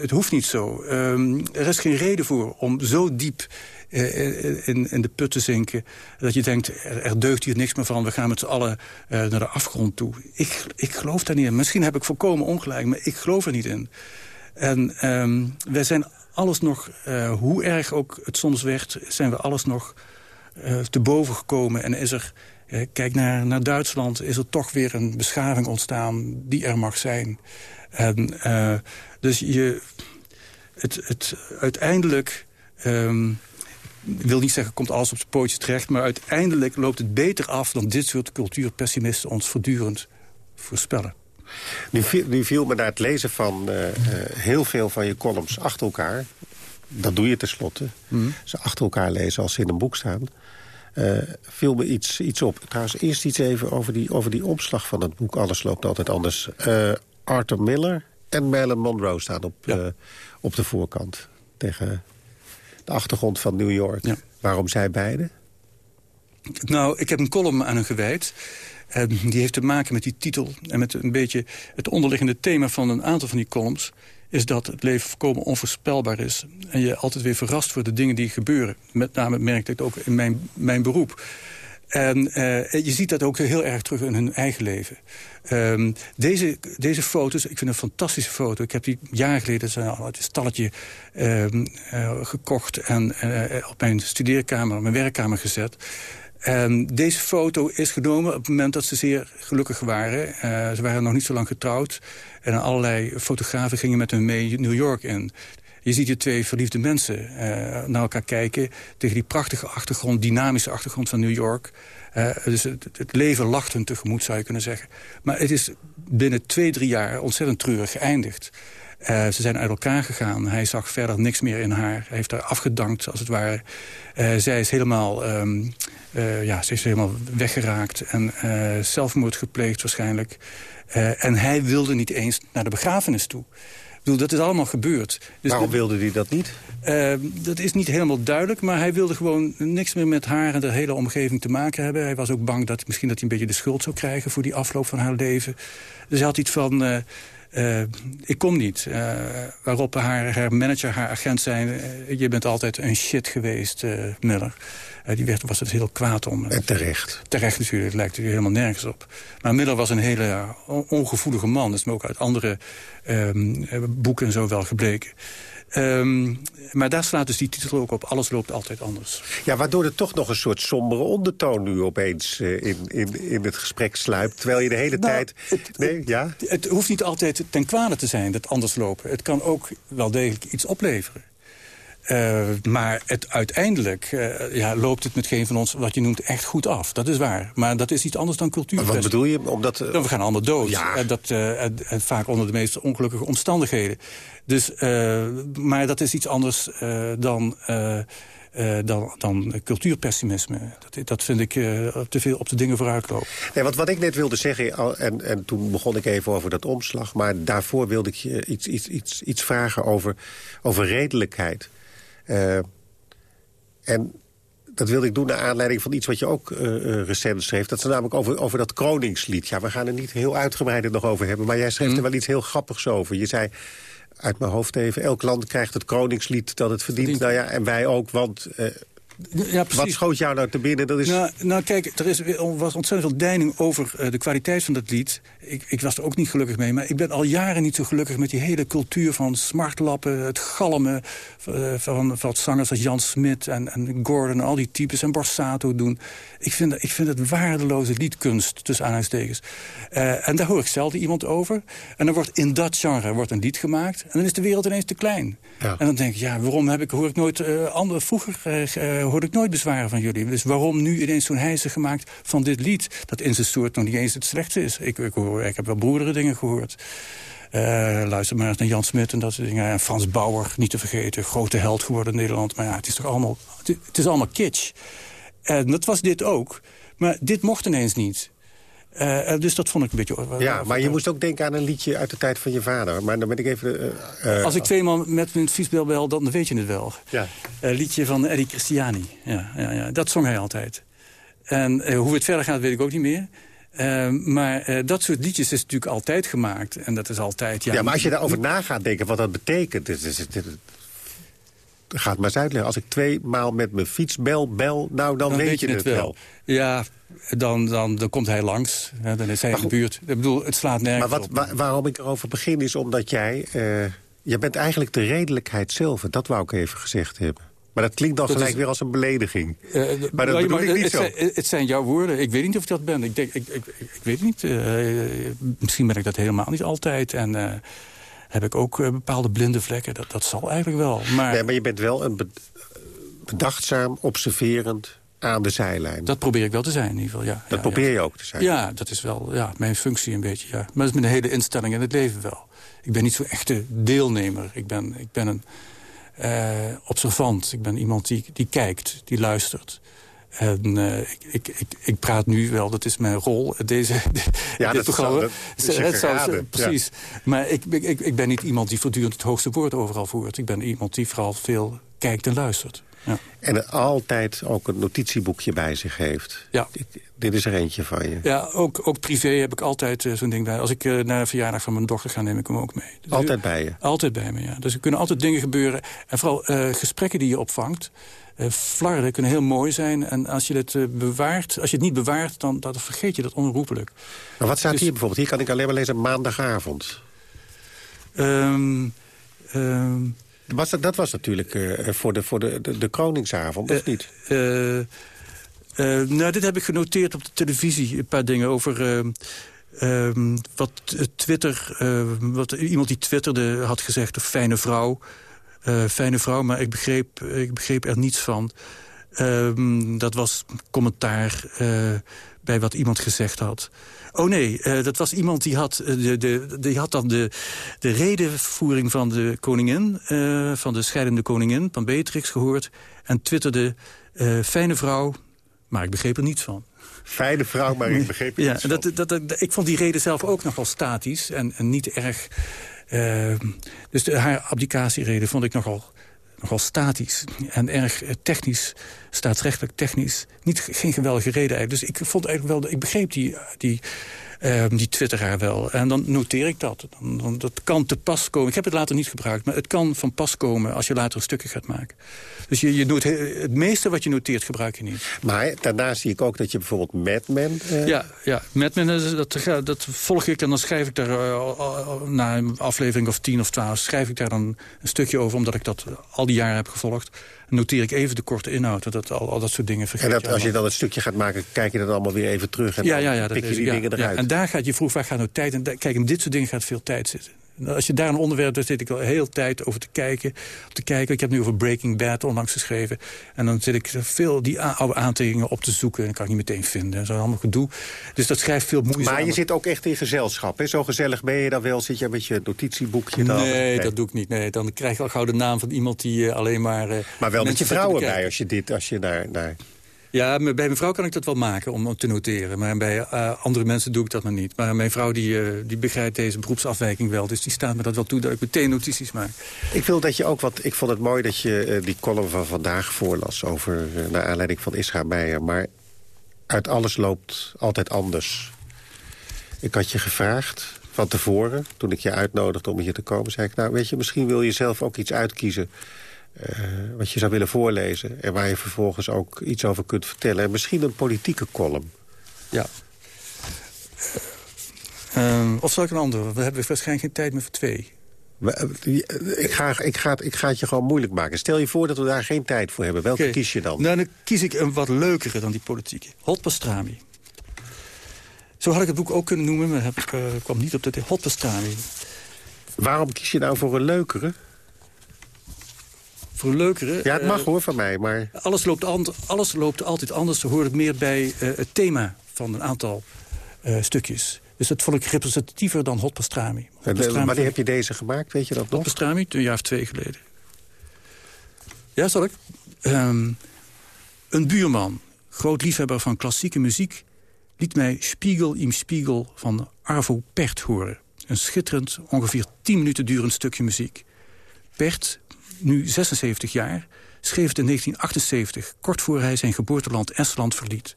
het hoeft niet zo. Um, er is geen reden voor om zo diep in, in, de put te zinken... dat je denkt, er, er, deugt hier niks meer van. We gaan met z'n allen naar de afgrond toe. Ik, ik geloof daar niet in. Misschien heb ik volkomen ongelijk, maar ik geloof er niet in. En um, wij zijn alles nog, hoe erg ook het soms werd... zijn we alles nog te boven gekomen en is er kijk naar, naar Duitsland, is er toch weer een beschaving ontstaan die er mag zijn. En, uh, dus je, het, het uiteindelijk... Um, ik wil niet zeggen, komt alles op zijn pootjes terecht... maar uiteindelijk loopt het beter af dan dit soort cultuurpessimisten ons voortdurend voorspellen. Nu viel, nu viel me na het lezen van uh, uh, heel veel van je columns achter elkaar... dat doe je tenslotte, mm. ze achter elkaar lezen als ze in een boek staan... Uh, viel me iets, iets op. Trouwens, eerst iets even over die, over die opslag van het boek. Alles loopt altijd anders. Uh, Arthur Miller en Marilyn Monroe staan op, ja. uh, op de voorkant. Tegen de achtergrond van New York. Ja. Waarom zij beiden? Nou, ik heb een column aan hen gewijd. En die heeft te maken met die titel en met een beetje het onderliggende thema van een aantal van die columns is dat het leven volkomen onvoorspelbaar is. En je altijd weer verrast wordt de dingen die gebeuren. Met name merkte ik het ook in mijn, mijn beroep. En uh, je ziet dat ook heel erg terug in hun eigen leven. Um, deze, deze foto's, ik vind een fantastische foto. Ik heb die jaren geleden het stalletje um, uh, gekocht... en uh, op mijn studeerkamer, op mijn werkkamer gezet. En deze foto is genomen op het moment dat ze zeer gelukkig waren. Uh, ze waren nog niet zo lang getrouwd. En allerlei fotografen gingen met hen mee New York in. Je ziet hier twee verliefde mensen uh, naar elkaar kijken... tegen die prachtige achtergrond, dynamische achtergrond van New York. Uh, dus het, het, leven lacht hun tegemoet, zou je kunnen zeggen. Maar het is binnen twee, drie jaar ontzettend treurig geëindigd. Uh, ze zijn uit elkaar gegaan. Hij zag verder niks meer in haar. Hij heeft haar afgedankt, als het ware. Uh, zij is helemaal, um, uh, ja, ze is helemaal weggeraakt en zelfmoord gepleegd waarschijnlijk. en hij wilde niet eens naar de begrafenis toe. Ik bedoel, dat is allemaal gebeurd. Dus Waarom wilde hij dat niet? dat is niet helemaal duidelijk, maar hij wilde gewoon niks meer met haar en de hele omgeving te maken hebben. Hij was ook bang dat misschien dat hij een beetje de schuld zou krijgen voor die afloop van haar leven. Dus hij had iets van, uh, ik kom niet. Uh, waarop haar, haar, manager, haar agent zei... Uh, je bent altijd een shit geweest, Miller. die werd, was het heel kwaad om. En terecht. Terecht natuurlijk, het lijkt er helemaal nergens op. Maar Miller was een hele ongevoelige man. Dat is me ook uit andere ehm, boeken en zo wel gebleken. Um, maar daar slaat dus die titel ook op. Alles loopt altijd anders. Ja, waardoor er toch nog een soort sombere ondertoon nu opeens uh, in, in, in het gesprek sluipt. Terwijl je de hele nou, tijd... Het, nee, ja? Het, hoeft niet altijd ten kwade te zijn, dat anders lopen. Het kan ook wel degelijk iets opleveren. Uh, maar het, uiteindelijk uh, ja, loopt het met geen van ons, wat je noemt, echt goed af. Dat is waar. Maar dat is iets anders dan cultuur. Wat bedoel je? Omdat, uh, we gaan allemaal dood. Ja. En dat, vaak onder de meest ongelukkige omstandigheden. Dus, maar dat is iets anders dan... Uh, dan, dan cultuurpessimisme. Dat, dat vind ik uh, te veel op de dingen vooruitlopen. Nee, wat, wat ik net wilde zeggen, en, en toen begon ik even over dat omslag... maar daarvoor wilde ik je iets, iets, iets, iets vragen over, over redelijkheid. Uh, en dat wilde ik doen naar aanleiding van iets wat je ook uh, recent schreef. Dat is namelijk over, over dat Kroningslied. Ja, we gaan er niet heel uitgebreid nog over hebben. Maar jij schreef mm. er wel iets heel grappigs over. Je zei, uit mijn hoofd even, elk land krijgt het Kroningslied dat het verdient. verdient. Nou ja, en wij ook, want... Uh, ja, Wat schoot jou nou te binnen? Dat is... nou, nou kijk, er is, was ontzettend veel deining over uh, de kwaliteit van dat lied. Ik, ik, was er ook niet gelukkig mee. Maar ik ben al jaren niet zo gelukkig met die hele cultuur van smartlappen... het galmen uh, van, van zangers als Jan Smit en, en Gordon... en al die types en Borsato doen. Ik vind, ik vind het waardeloze liedkunst, tussen aanhalingstekens. Uh, en daar hoor ik zelden iemand over. En dan wordt in dat genre wordt een lied gemaakt. En dan is de wereld ineens te klein. Ja. En dan denk ik, ja, waarom heb ik, hoor ik nooit... andere, vroeger hoorde ik nooit bezwaren van jullie. Dus waarom nu ineens zo'n heise gemaakt van dit lied... dat in zijn soort nog niet eens het slechtste is? Ik, ik, hoor, ik heb wel broedere dingen gehoord. Uh, luister maar eens naar Jan Smit en dat soort dingen. En Frans Bauer, niet te vergeten. Grote held geworden in Nederland. Maar ja, het is toch allemaal, het is allemaal kitsch. En dat was dit ook. Maar dit mocht ineens niet. Uh, dus dat vond ik een beetje... ja, maar je moest ook denken aan een liedje uit de tijd van je vader. Maar dan ben ik even... Uh, Als ik tweemaal met mijn fietsbel bel, dan weet je het wel. Ja. Liedje van Eddie Christiani. Ja, ja, ja, dat zong hij altijd. En hoe het verder gaat, weet ik ook niet meer. maar dat soort liedjes is natuurlijk altijd gemaakt. En dat is altijd... Ja, ja maar als je daarover na gaat denken wat dat betekent... Is, is, gaat maar eens uitleggen. Als ik twee maal met mijn fiets bel, bel, nou dan, weet, je het wel. Ja, dan, dan, dan komt hij langs. Hè, dan is hij in de buurt. Ik bedoel, het slaat nergens maar wat, op. waarom ik erover begin is omdat jij... Uh, jij bent eigenlijk de redelijkheid zelf. Dat wou ik even gezegd hebben. Maar dat klinkt dan gelijk weer als een belediging. Uh, maar dat nou, bedoel ik niet het zo. Zijn, het zijn jouw woorden. Ik weet niet of ik dat ben. Ik, denk, ik, ik, ik weet niet. Uh, misschien ben ik dat helemaal niet altijd. En uh, heb ik ook bepaalde blinde vlekken. Dat, dat zal eigenlijk wel. Maar, nee, maar je bent wel een bedachtzaam, observerend aan de zijlijn. Dat probeer ik wel te zijn in ieder geval, ja. Dat probeer je ook te zijn? Ja, dat is wel ja, mijn functie een beetje, ja. Maar dat is mijn hele instelling in het leven wel. Ik ben niet zo'n echte deelnemer. Ik ben, ik ben een uh, observant. Ik ben iemand die, die kijkt, die luistert. En uh, ik, ik, ik, ik, praat nu wel, dat is mijn rol, deze, ja, dit dat programma. Is, dat, het zou, precies. Ja. Maar ik, ik, ik ben niet iemand die voortdurend het hoogste woord overal voert. Ik ben iemand die vooral veel kijkt en luistert. Ja. En altijd ook een notitieboekje bij zich heeft. Ja. Dit, dit, is er eentje van je. Ja, ook, ook privé heb ik altijd uh, zo'n ding bij. Als ik uh, naar een verjaardag van mijn dochter ga, neem ik hem ook mee. Dus altijd bij je? Altijd bij me, ja. Dus er kunnen altijd dingen gebeuren. En vooral uh, gesprekken die je opvangt. flarden kunnen heel mooi zijn. En als je het bewaart, als je het niet bewaart, dan, dan vergeet je dat onherroepelijk. Maar wat staat dus, hier bijvoorbeeld? Hier kan ik alleen maar lezen maandagavond. Um, um, was dat, dat was natuurlijk uh, voor, de, voor de, de, de Koningsavond, of uh, niet? Uh, nou, dit heb ik genoteerd op de televisie. Een paar dingen over ehm, wat Twitter... wat iemand die twitterde had gezegd, een fijne vrouw. fijne vrouw, maar ik begreep, ik begreep er niets van. Um, dat was commentaar bij wat iemand gezegd had. Oh nee, uh, dat was iemand die had, de, de, die had dan de, de redenvoering van de koningin... Uh, van de scheidende koningin, van Beatrix, gehoord... en twitterde, fijne vrouw, maar ik begreep er niets van. Fijne vrouw, maar ik begreep er ja, niets dat, van. Dat, dat, ik vond die reden zelf ook nogal statisch en, en niet erg... dus de, haar abdicatiereden vond ik nogal nogal statisch en erg technisch, staatsrechtelijk technisch. Niet, geen geweldige reden eigenlijk. Dus ik vond eigenlijk wel, ik begreep die, die, uh, die twitteraar wel. En dan noteer ik dat. Dan, dan, dat kan te pas komen. Ik heb het later niet gebruikt, maar het kan van pas komen als je later een stukje gaat maken. Dus je, je doet het meeste wat je noteert gebruik je niet. Maar daarna zie ik ook dat je bijvoorbeeld Mad Men... Uh... Ja, ja, Mad Men, dat, dat volg ik en dan schrijf ik daar uh, na een aflevering of tien of twaalf... schrijf ik daar dan een stukje over, omdat ik dat al die jaren heb gevolgd noteer ik even de korte inhoud. Dat, al, al dat soort dingen vergeet En dat, als je dan het stukje gaat maken, kijk je dat allemaal weer even terug... en ja, ja, ja, pik je die dingen eruit. En daar gaat je vroeg, waar gaat nou tijd? En kijk, in dit soort dingen gaat veel tijd zitten. Als je daar een onderwerp, daar zit ik wel heel tijd over te kijken. Op te kijken. Ik heb nu over Breaking Bad onlangs geschreven. En dan zit ik veel die oude aantekeningen op te zoeken. En dat kan ik niet meteen vinden. Zo allemaal gedoe. Dus dat schrijft veel moeizamer. Maar je zit ook echt in gezelschap. Hè? Zo gezellig ben je dan wel. Zit je met je notitieboekje dan? Nee, dat doe ik niet. Nee, dan krijg ik al gauw de naam van iemand die uh, alleen maar... Uh, maar wel met je vrouwen bij als je, dit, als je daar... naar ja, bij mijn vrouw kan ik dat wel maken om te noteren. Maar bij uh, andere mensen doe ik dat maar niet. Maar mijn vrouw die, uh, die begrijpt deze beroepsafwijking wel. Dus die staat me dat wel toe dat ik meteen notities maak. Ik wil dat je ook wat. Ik vond het mooi dat je uh, die column van vandaag voorlas. Over naar aanleiding van Isra Meijer. Maar uit alles loopt altijd anders. Ik had je gevraagd van tevoren, toen ik je uitnodigde om hier te komen... zei ik, nou weet je, misschien wil je zelf ook iets uitkiezen wat je zou willen voorlezen... en waar je vervolgens ook iets over kunt vertellen. En misschien een politieke column. Ja. Uh, of zal ik een andere? We hebben waarschijnlijk geen tijd meer voor twee. Ik ga, ik, ga, ik ga het je gewoon moeilijk maken. Stel je voor dat we daar geen tijd voor hebben. Welke okay. kies je dan? Nou, dan kies ik een wat leukere dan die politieke. Hot Pastrami. Zo had ik het boek ook kunnen noemen, maar heb ik uh, kwam niet op de Hot Pastrami. Waarom kies je nou voor een leukere? Voor leukere. Ja, het mag uh, hoor van mij, maar... Alles loopt, alles loopt altijd anders. Zo hoort het meer bij uh, het thema van een aantal uh, stukjes. Dus dat vond ik representatiever dan Hot Pastrami. Hot Pastrami wanneer heb je deze gemaakt, weet je dat nog? Hot Pastrami, een jaar of twee geleden. Ja, zal ik? Um, een buurman groot liefhebber van klassieke muziek... liet mij Spiegel im Spiegel van Arvo Pärt horen. Een schitterend, ongeveer 10 minuten durend stukje muziek. Pärt, nu 76 jaar, schreef het in 1978... kort voor hij zijn geboorteland Estland verliet.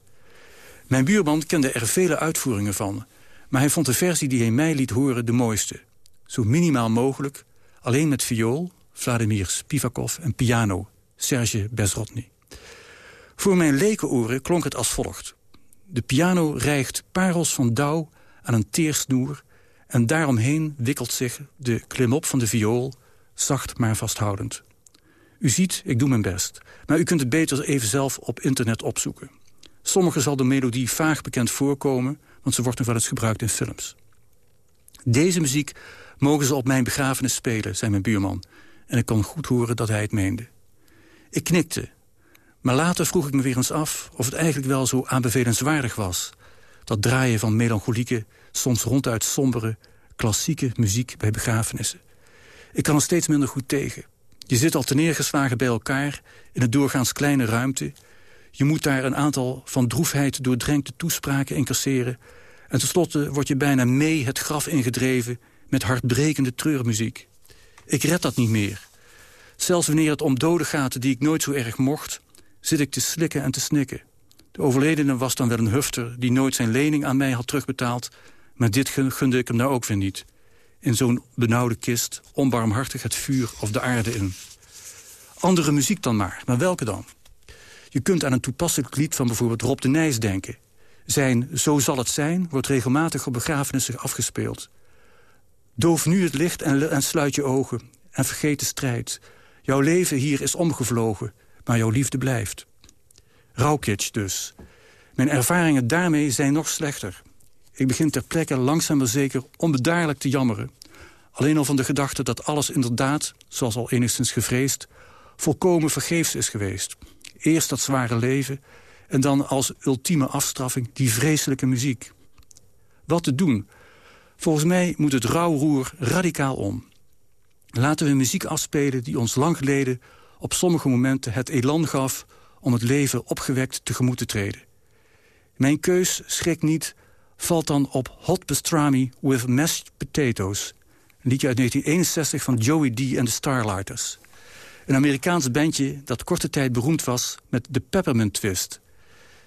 Mijn buurman kende er vele uitvoeringen van... maar hij vond de versie die hij mij liet horen de mooiste. Zo minimaal mogelijk, alleen met viool, Vladimir Spivakov en piano, Serge Bezrotny. Voor mijn lekenoren klonk het als volgt. De piano rijgt parels van dauw aan een teersnoer... en daaromheen wikkelt zich de klimop van de viool... zacht maar vasthoudend. U ziet, ik doe mijn best. Maar u kunt het beter even zelf op internet opzoeken. Sommige zal de melodie vaag bekend voorkomen... want ze wordt nog wel eens gebruikt in films. Deze muziek mogen ze op mijn begrafenis spelen, zei mijn buurman. En ik kon goed horen dat hij het meende. Ik knikte. Maar later vroeg ik me weer eens af of het eigenlijk wel zo aanbevelenswaardig was. Dat draaien van melancholieke, soms ronduit sombere, klassieke muziek bij begrafenissen. Ik kan er steeds minder goed tegen. Je zit al te neergeslagen bij elkaar in een doorgaans kleine ruimte. Je moet daar een aantal van droefheid doordrenkte toespraken incasseren. En tenslotte word je bijna mee het graf ingedreven met hartbrekende treurmuziek. Ik red dat niet meer. Zelfs wanneer het om doden gaat die ik nooit zo erg mocht... zit ik te slikken en te snikken. De overledene was dan wel een hufter die nooit zijn lening aan mij had terugbetaald... maar dit gunde ik hem nou ook weer niet. In zo'n benauwde kist, onbarmhartig het vuur of de aarde in. Andere muziek dan maar, maar welke dan? Je kunt aan een toepasselijk lied van bijvoorbeeld Rob de Nijs denken. Zijn Zo zal het zijn wordt regelmatig op begrafenissen afgespeeld. Doof nu het licht en, sluit je ogen en vergeet de strijd. Jouw leven hier is omgevlogen, maar jouw liefde blijft. Rouwkitsch dus. Mijn ervaringen daarmee zijn nog slechter. Ik begin ter plekke langzaam maar zeker onbedaarlijk te jammeren. Alleen al van de gedachte dat alles inderdaad, zoals al enigszins gevreesd... volkomen vergeefs is geweest. Eerst dat zware leven en dan als ultieme afstraffing die vreselijke muziek. Wat te doen? Volgens mij moet het rouwroer radicaal om. Laten we muziek afspelen die ons lang geleden op sommige momenten het elan gaf om het leven opgewekt tegemoet te treden. Mijn keus, schrik niet, valt dan op Hot Pastrami with Mashed Potatoes. Een liedje uit 1961 van Joey D. en de Starlighters. Een Amerikaans bandje dat korte tijd beroemd was met de Peppermint Twist.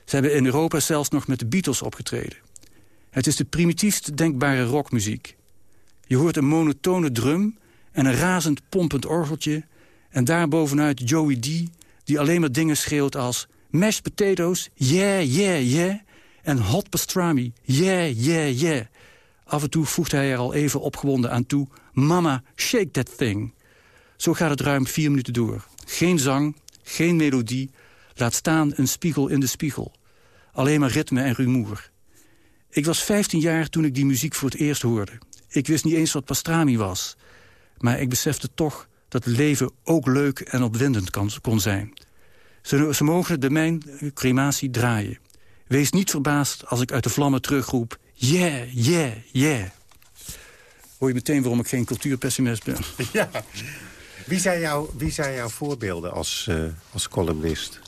Ze hebben in Europa zelfs nog met de Beatles opgetreden. Het is de primitiefst denkbare rockmuziek. Je hoort een monotone drum en een razend pompend orgeltje... en daarbovenuit Joey D, die alleen maar dingen schreeuwt als... mashed potatoes, yeah, yeah, yeah... en hot pastrami, yeah, yeah, yeah. Af en toe voegt hij er al even opgewonden aan toe... mama, shake that thing. Zo gaat het ruim vier minuten door. Geen zang, geen melodie, laat staan een spiegel in de spiegel. Alleen maar ritme en rumoer. Ik was 15 jaar toen ik die muziek voor het eerst hoorde. Ik wist niet eens wat pastrami was. Maar ik besefte toch dat leven ook leuk en opwindend kan, kon zijn. Ze, ze mogen de mijn crematie draaien. Wees niet verbaasd als ik uit de vlammen terugroep... Yeah, yeah, yeah. Hoor je meteen waarom ik geen cultuurpessimist ben. Ja. Wie zijn, jou, wie zijn jouw voorbeelden als, uh, als columnist?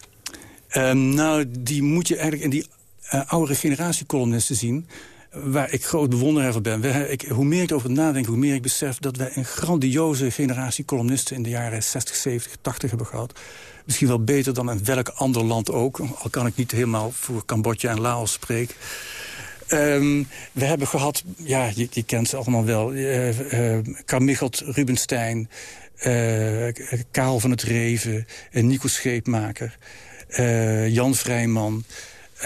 Um, nou, die moet je eigenlijk in die uh, oudere generatie columnisten zien waar ik groot bewonderaar van ben. We, ik, hoe meer ik over nadenk, hoe meer ik besef... dat wij een grandioze generatie columnisten... in de jaren 60, 70, 80 hebben gehad. Misschien wel beter dan in welk ander land ook. Al kan ik niet helemaal voor Cambodja en Laos spreken. Um, we hebben gehad, ja, je, kent ze allemaal wel... Uh, uh, Carmichelt Rubenstein, uh, Kaal van het Reven... Nico Scheepmaker, Jan Vrijman...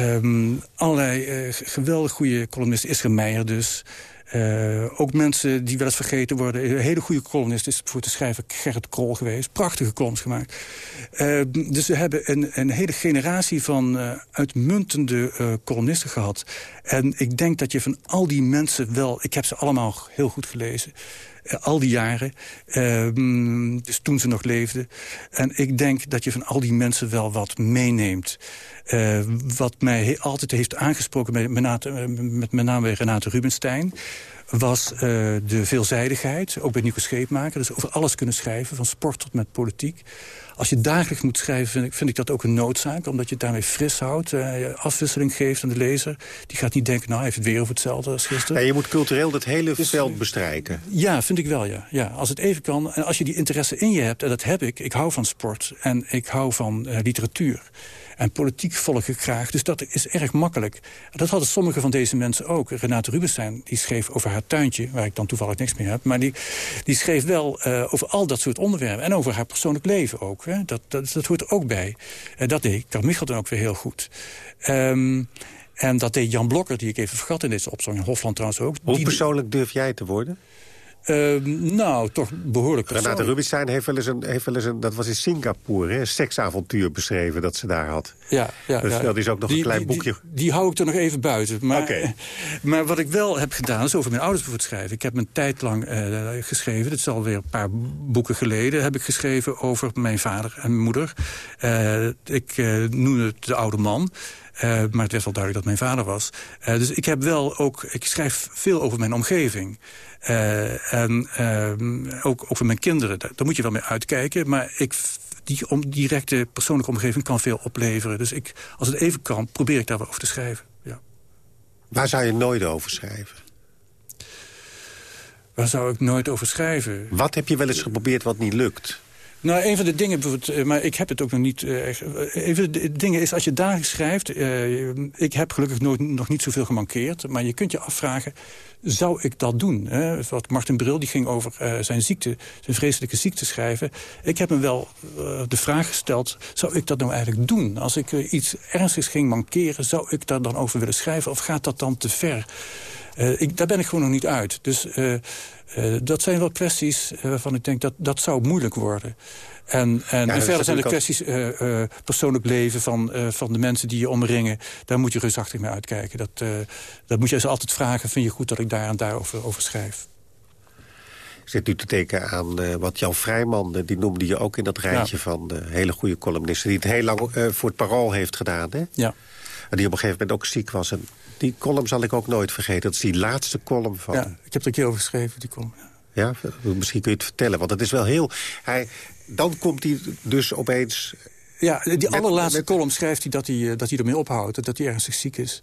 Um, allerlei geweldig goede columnisten. Isra Meijer dus. Uh, ook mensen die wel eens vergeten worden. Een hele goede columnist is voor te schrijven Gerrit Krol geweest. Prachtige columns gemaakt. Uh, dus we hebben een, een hele generatie van uh, uitmuntende columnisten gehad. En ik denk dat je van al die mensen wel... Ik heb ze allemaal heel goed gelezen. Al die jaren. Ehm, dus toen ze nog leefden. En ik denk dat je van al die mensen wel wat meeneemt. Uh, wat mij altijd heeft aangesproken met, met, met, met name Renate Rubenstein was uh, de veelzijdigheid. Ook bij Nico Scheepmaker. Dus over alles kunnen schrijven, van sport tot met politiek. Als je dagelijks moet schrijven, vind ik, vind ik dat ook een noodzaak. Omdat je het daarmee fris houdt. Uh, afwisseling geeft aan de lezer. Die gaat niet denken, nou, hij heeft het weer over hetzelfde als gisteren. Ja, je moet cultureel dat hele dus, veld bestrijken. Ja, vind ik wel, ja. ja. Als het even kan. En als je die interesse in je hebt, en dat heb ik. Ik hou van sport en ik hou van uh, literatuur. En politiek volg ik graag. Dus dat is erg makkelijk. Dat hadden sommige van deze mensen ook. Renate Rubinstein die schreef over haar tuintje... waar ik dan toevallig niks meer heb. Maar die, die schreef wel uh, over al dat soort onderwerpen. En over haar persoonlijk leven ook. Hè. Dat, dat, dat hoort er ook bij. Uh, dat deed Carmichael dan ook weer heel goed. Um, en dat deed Jan Blokker, die ik even vergat in deze opzang. In Hofland trouwens ook. Hoe persoonlijk durf jij te worden? Uh, nou, toch behoorlijk Renate Rubinstein heeft wel eens een, heeft wel eens een dat was in Singapore, hè, een seksavontuur beschreven dat ze daar had. Ja, ja, dus ja. dat is ook nog die, een klein boekje. Die, die, hou ik er nog even buiten. Maar, okay. maar wat ik wel heb gedaan, is over mijn ouders bijvoorbeeld schrijven. Ik heb mijn tijd lang uh, geschreven, dat is alweer een paar boeken geleden... heb ik geschreven over mijn vader en moeder. Uh, ik noemde het de oude man... Uh, maar het werd wel duidelijk dat mijn vader was. Uh, dus ik heb wel ook, ik schrijf veel over mijn omgeving. Uh, en ook over mijn kinderen. Daar, daar, moet je wel mee uitkijken. Maar ik, die om, directe persoonlijke omgeving kan veel opleveren. Dus ik, als het even kan, probeer ik daar wel over te schrijven. Ja. Waar zou je nooit over schrijven? Waar zou ik nooit over schrijven? Wat heb je wel eens geprobeerd wat niet lukt? Nou, een van de dingen, bijvoorbeeld, maar ik heb het ook nog niet... Uh, een van de dingen is, als je dagelijks schrijft... Ik heb gelukkig nooit, nog niet zoveel gemankeerd... maar je kunt je afvragen, zou ik dat doen? Hè? Wat Martin Bril, die ging over zijn ziekte, zijn vreselijke ziekte schrijven. Ik heb hem wel de vraag gesteld, zou ik dat nou eigenlijk doen? Als ik iets ernstigs ging mankeren, zou ik daar dan over willen schrijven? Of gaat dat dan te ver? ik, daar ben ik gewoon nog niet uit. Dus... dat zijn wel kwesties uh, waarvan ik denk dat dat zou moeilijk worden. En, en, ja, en verder zijn de kwesties uh, persoonlijk leven van, van de mensen die je omringen. Daar moet je reusachtig mee uitkijken. Dat, dat moet je ze altijd vragen, vind je goed dat ik daar en daarover over schrijf. Ik zit nu te denken aan wat Jan Vrijman, die noemde je ook in dat rijtje ja. van hele goede columnisten... die het heel lang voor het parool heeft gedaan. Hè? Ja. En die op een gegeven moment ook ziek was. En die column zal ik ook nooit vergeten. Dat is die laatste column van... Ja, ik heb er een keer over geschreven, die column. Ja, ja misschien kun je het vertellen. Want het is wel heel... Hij, dan komt hij dus opeens... Ja, die met, allerlaatste met... column schrijft hij dat hij, dat hij ermee ophoudt. Dat hij ernstig ziek is.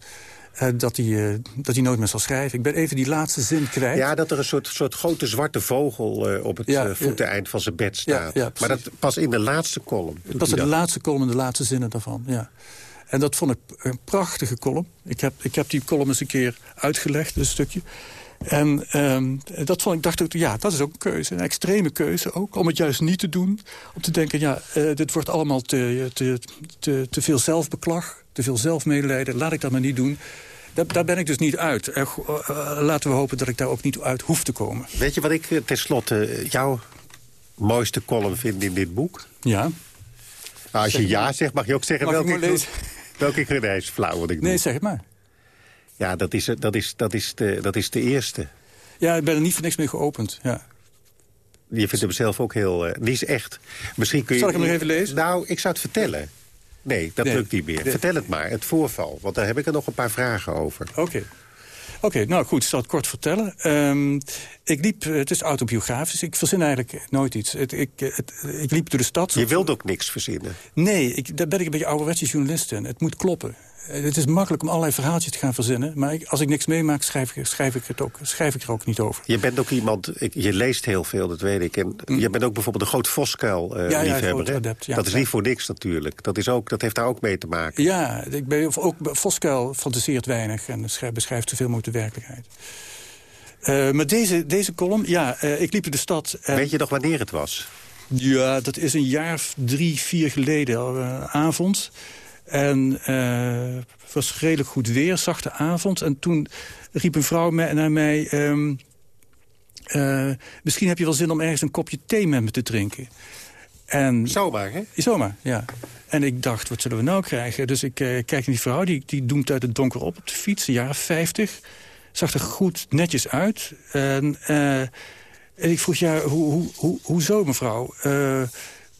Uh, dat, hij, uh, dat hij nooit meer zal schrijven. Ik ben even die laatste zin kwijt. Ja, dat er een soort, soort grote zwarte vogel uh, op het ja, voeteneind van zijn bed staat. Ja, maar dat pas in de laatste column. Pas in de laatste column, de laatste zinnen daarvan, ja. En dat vond ik een prachtige column. Ik heb, ik heb die column eens een keer uitgelegd, een stukje. En um, dat vond ik, dacht ik, ja, dat is ook een keuze. Een extreme keuze ook, om het juist niet te doen. Om te denken, ja, uh, dit wordt allemaal te, te, te, te veel zelfbeklag, te veel zelfmedelijden. Laat ik dat maar niet doen. Daar, daar ben ik dus niet uit. Uh, uh, laten we hopen dat ik daar ook niet uit hoef te komen. Weet je wat ik tenslotte jouw mooiste column vind in dit boek? Ja. Nou, als je ja zegt, mag je ook zeggen welke ik, welke nee, is flauw wat ik doe. Nee, zeg het maar. Ja, dat is, dat is, dat is, de, dat is de eerste. Ja, ik ben er niet voor niks mee geopend, ja. Je vindt hem zelf ook heel... Uh, die is echt... Misschien kun je, Zal ik hem nog even lezen? Nou, ik zou het vertellen. Nee, dat nee. lukt niet meer. Nee. Vertel het maar, het voorval. Want daar heb ik er nog een paar vragen over. Oké. Okay. Oké, okay, nou goed, ik zal het kort vertellen. Um, ik liep, het is autobiografisch, ik verzin eigenlijk nooit iets. Het, ik, het, ik liep door de stad. Je wilt ook niks verzinnen? Nee, ik, daar ben ik een beetje ouderwetse journalist in. Het moet kloppen. Het is makkelijk om allerlei verhaaltjes te gaan verzinnen. Maar ik, als ik niks meemaak, schrijf, schrijf, ik het ook, schrijf ik er ook niet over. Je bent ook iemand, je leest heel veel, dat weet ik. En mm. je bent ook bijvoorbeeld een groot Voskuil-liefhebber. Uh, ja, ja, dat is niet voor niks natuurlijk. Dat, is ook, dat heeft daar ook mee te maken. Ja, ik ben, ook Voskuil fantaseert weinig en beschrijft zoveel mogelijk de werkelijkheid. Uh, maar deze, deze column, ja, uh, ik liep in de stad... En... Weet je nog wanneer het was? Ja, dat is een jaar drie, vier geleden, avond. En uh, het was redelijk goed weer, zachte avond. En toen riep een vrouw naar mij... Um, uh, misschien heb je wel zin om ergens een kopje thee met me te drinken. En, zomaar, hè? Zomaar, ja. En ik dacht, wat zullen we nou krijgen? Dus ik uh, kijk naar die vrouw, die, die doemt uit het donker op op de fiets, de jaren 50. Zag er goed netjes uit. En, en ik vroeg, ja, hoe, hoe, hoe, hoezo mevrouw? Nou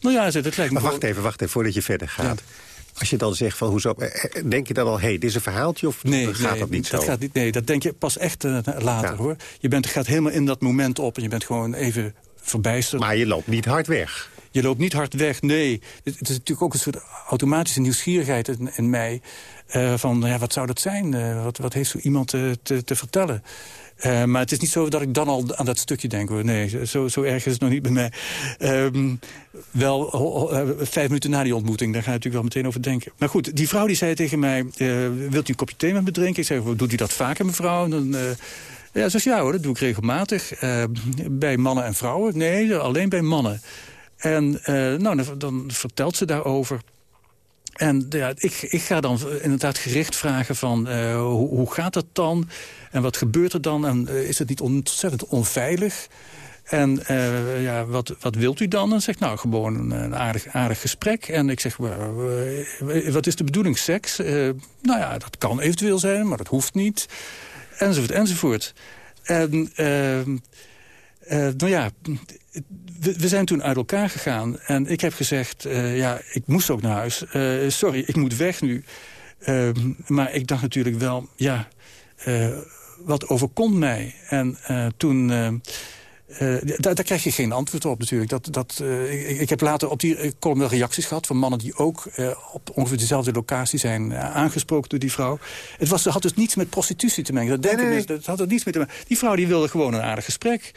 ja, het lijkt me... Maar wacht even, wacht even, voordat je verder gaat. Ja. Als je dan zegt van hoezo, eh, eh, denk je dan al, hé, hey, dit is een verhaaltje of nee, gaat nee, dat niet zo? Dat gaat niet, nee, dat denk je pas echt uh, later ja. hoor. Je bent, gaat helemaal in dat moment op en je bent gewoon even verbijsterd. Maar je loopt niet hard weg. Je loopt niet hard weg, nee. Het, het is natuurlijk ook een soort automatische nieuwsgierigheid in, in mij. Uh, van, ja, wat zou dat zijn? Uh, wat, wat heeft zo iemand te, te vertellen? Uh, maar het is niet zo dat ik dan al aan dat stukje denk. Nee, zo, zo erg is het nog niet bij mij. Um, wel vijf minuten na die ontmoeting, daar ga je natuurlijk wel meteen over denken. Maar goed, die vrouw die zei tegen mij... wilt u een kopje thee met me drinken? Ik zei, doet u dat vaker, mevrouw? Dan, ja, zei, ja hoor, dat doe ik regelmatig. bij mannen en vrouwen? Nee, alleen bij mannen. En nou, dan, dan vertelt ze daarover... En ja, ik, ik ga dan inderdaad gericht vragen van uh, hoe, hoe gaat dat dan? En wat gebeurt er dan? En uh, is het niet ontzettend onveilig? En uh, ja, wat, wat wilt u dan? En zegt nou gewoon een, aardig, aardig gesprek. En ik zeg, wat is de bedoeling? Seks? nou ja, dat kan eventueel zijn, maar dat hoeft niet. Enzovoort, enzovoort. En nou ja, we, we, zijn toen uit elkaar gegaan. En ik heb gezegd, uh, ja, ik moest ook naar huis. Uh, sorry, ik moet weg nu. Uh, maar ik dacht natuurlijk wel, ja, wat overkomt mij? En toen... daar, daar, krijg je geen antwoord op natuurlijk. Dat, dat, ik, ik, heb later op die column wel reacties gehad... van mannen die ook op ongeveer dezelfde locatie zijn aangesproken door die vrouw. Het was, had dus niets met prostitutie te maken. Dat, denken nee, nee. dat had er niets mee te maken. Die vrouw die wilde gewoon een aardig gesprek.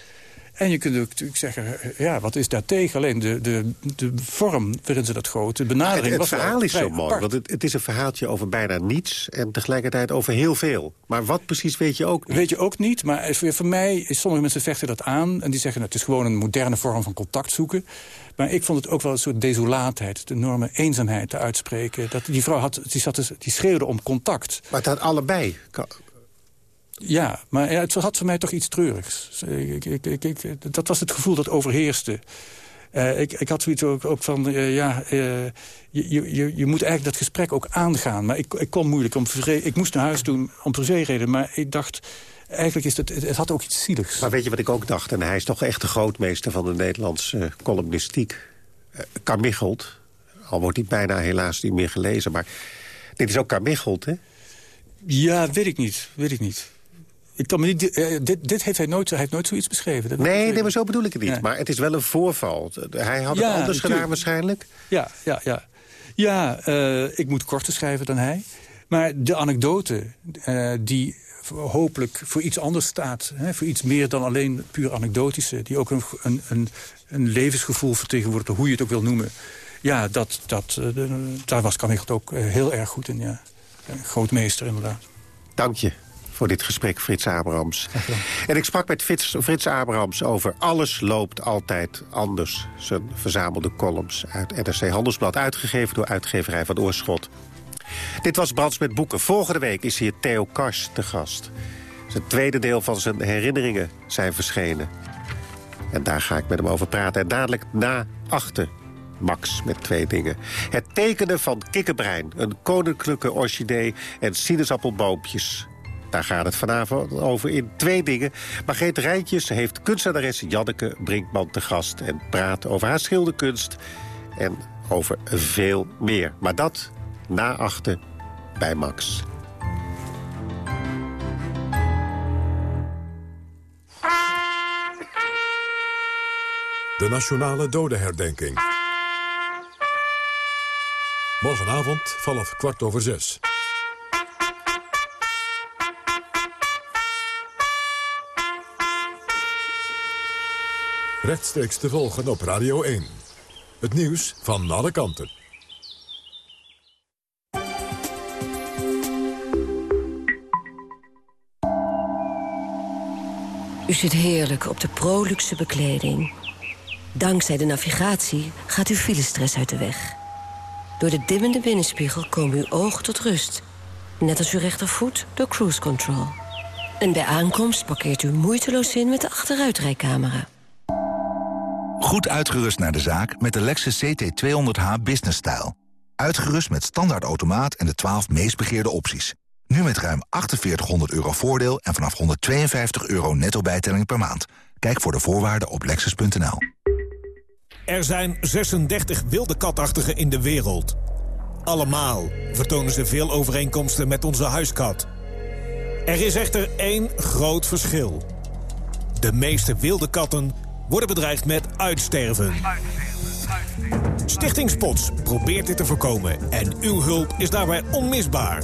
En je kunt natuurlijk zeggen, ja, wat is daar tegen? Alleen de, de, de vorm waarin ze dat goot, de benadering... het, het was verhaal is zo mooi, want het, het, is een verhaaltje over bijna niets... en tegelijkertijd over heel veel. Maar wat precies weet je ook niet? Weet je ook niet, maar voor, mij... sommige mensen vechten dat aan en die zeggen... het is gewoon een moderne vorm van contact zoeken. Maar ik vond het ook wel een soort desolaatheid, de enorme eenzaamheid te uitspreken. Dat, die vrouw had, die, zat dus, die schreeuwde om contact. Maar het had allebei... Ja, maar ja, het had voor mij toch iets treurigs. Ik, ik, ik, dat was het gevoel dat overheerste. Uh, ik, ik had zoiets ook, ook van, uh, ja, uh, je, je, je moet eigenlijk dat gesprek ook aangaan. Maar ik, ik kon moeilijk, om, ik moest naar huis doen om reden. Maar ik dacht, eigenlijk is het, het had ook iets zieligs. Maar weet je wat ik ook dacht? En hij is toch echt de grootmeester van de Nederlandse columnistiek. Carmichelt, al wordt hij bijna helaas niet meer gelezen. Maar dit is ook Carmichelt, hè? Ja, weet ik niet, weet ik niet. Ik kan me niet, uh, dit, dit heeft hij nooit, hij heeft nooit zoiets beschreven. Dat nee, nee, maar zo bedoel ik het niet. Maar het is wel een voorval. Hij had ja, het anders gedaan waarschijnlijk. Ja, ja, ja. Ja, uh, ik moet korter schrijven dan hij. Maar de anekdote uh, die hopelijk voor iets anders staat... Hè, voor iets meer dan alleen puur anekdotische... die ook een, een, een, een levensgevoel vertegenwoordigt, hoe je het ook wil noemen... ja, dat, dat, daar was Kamichelt ook heel erg goed in, ja. Een grootmeester, inderdaad. Dank je voor dit gesprek, Frits Abrahams. En ik sprak met Frits, Frits Abrahams over Alles loopt altijd anders. Zijn verzamelde columns uit NRC Handelsblad, uitgegeven door uitgeverij van Oorschot. Dit was Brands met Boeken. Volgende week is hier Theo Kars te gast. Zijn tweede deel van zijn herinneringen zijn verschenen. En daar ga ik met hem over praten. En dadelijk na achter Max met twee dingen. Het tekenen van kikkerbrein, een koninklijke orchidee en sinaasappelboompjes. Daar gaat het vanavond over in twee dingen. Margreet Rijntjes heeft kunstenares Janneke Brinkman te gast... en praat over haar schilderkunst en over veel meer. Maar dat na achter bij Max. De Nationale Dodenherdenking. Morgenavond vanaf kwart over zes. Rechtstreeks te volgen op Radio 1. Het nieuws van alle kanten. U zit heerlijk op de proluxe bekleding. Dankzij de navigatie gaat uw filestress uit de weg. Door de dimmende binnenspiegel komen uw ogen tot rust. Net als uw rechtervoet door cruise control. En bij aankomst parkeert u moeiteloos in met de achteruitrijcamera. Goed uitgerust naar de zaak met de Lexus CT200h Business Style. Uitgerust met standaard automaat en de 12 meest begeerde opties. Nu met ruim 4800 euro voordeel en vanaf 152 euro netto bijtelling per maand. Kijk voor de voorwaarden op lexus.nl. Er zijn 36 wilde katachtigen in de wereld. allemaal vertonen ze veel overeenkomsten met onze huiskat. Er is echter één groot verschil. De meeste wilde katten worden bedreigd met uitsterven. Stichting Spots probeert dit te voorkomen en uw hulp is daarbij onmisbaar.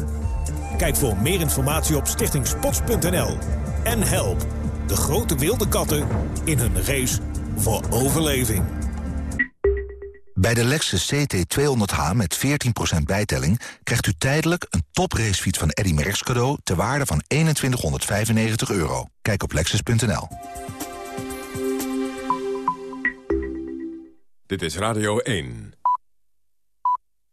Kijk voor meer informatie op stichtingspots.nl en help de grote wilde katten in hun race voor overleving. Bij de Lexus CT200H met 14% bijtelling krijgt u tijdelijk een topracefiets van Eddy Merckx cadeau ter waarde van 2195 euro. Kijk op lexus.nl. Dit is Radio 1.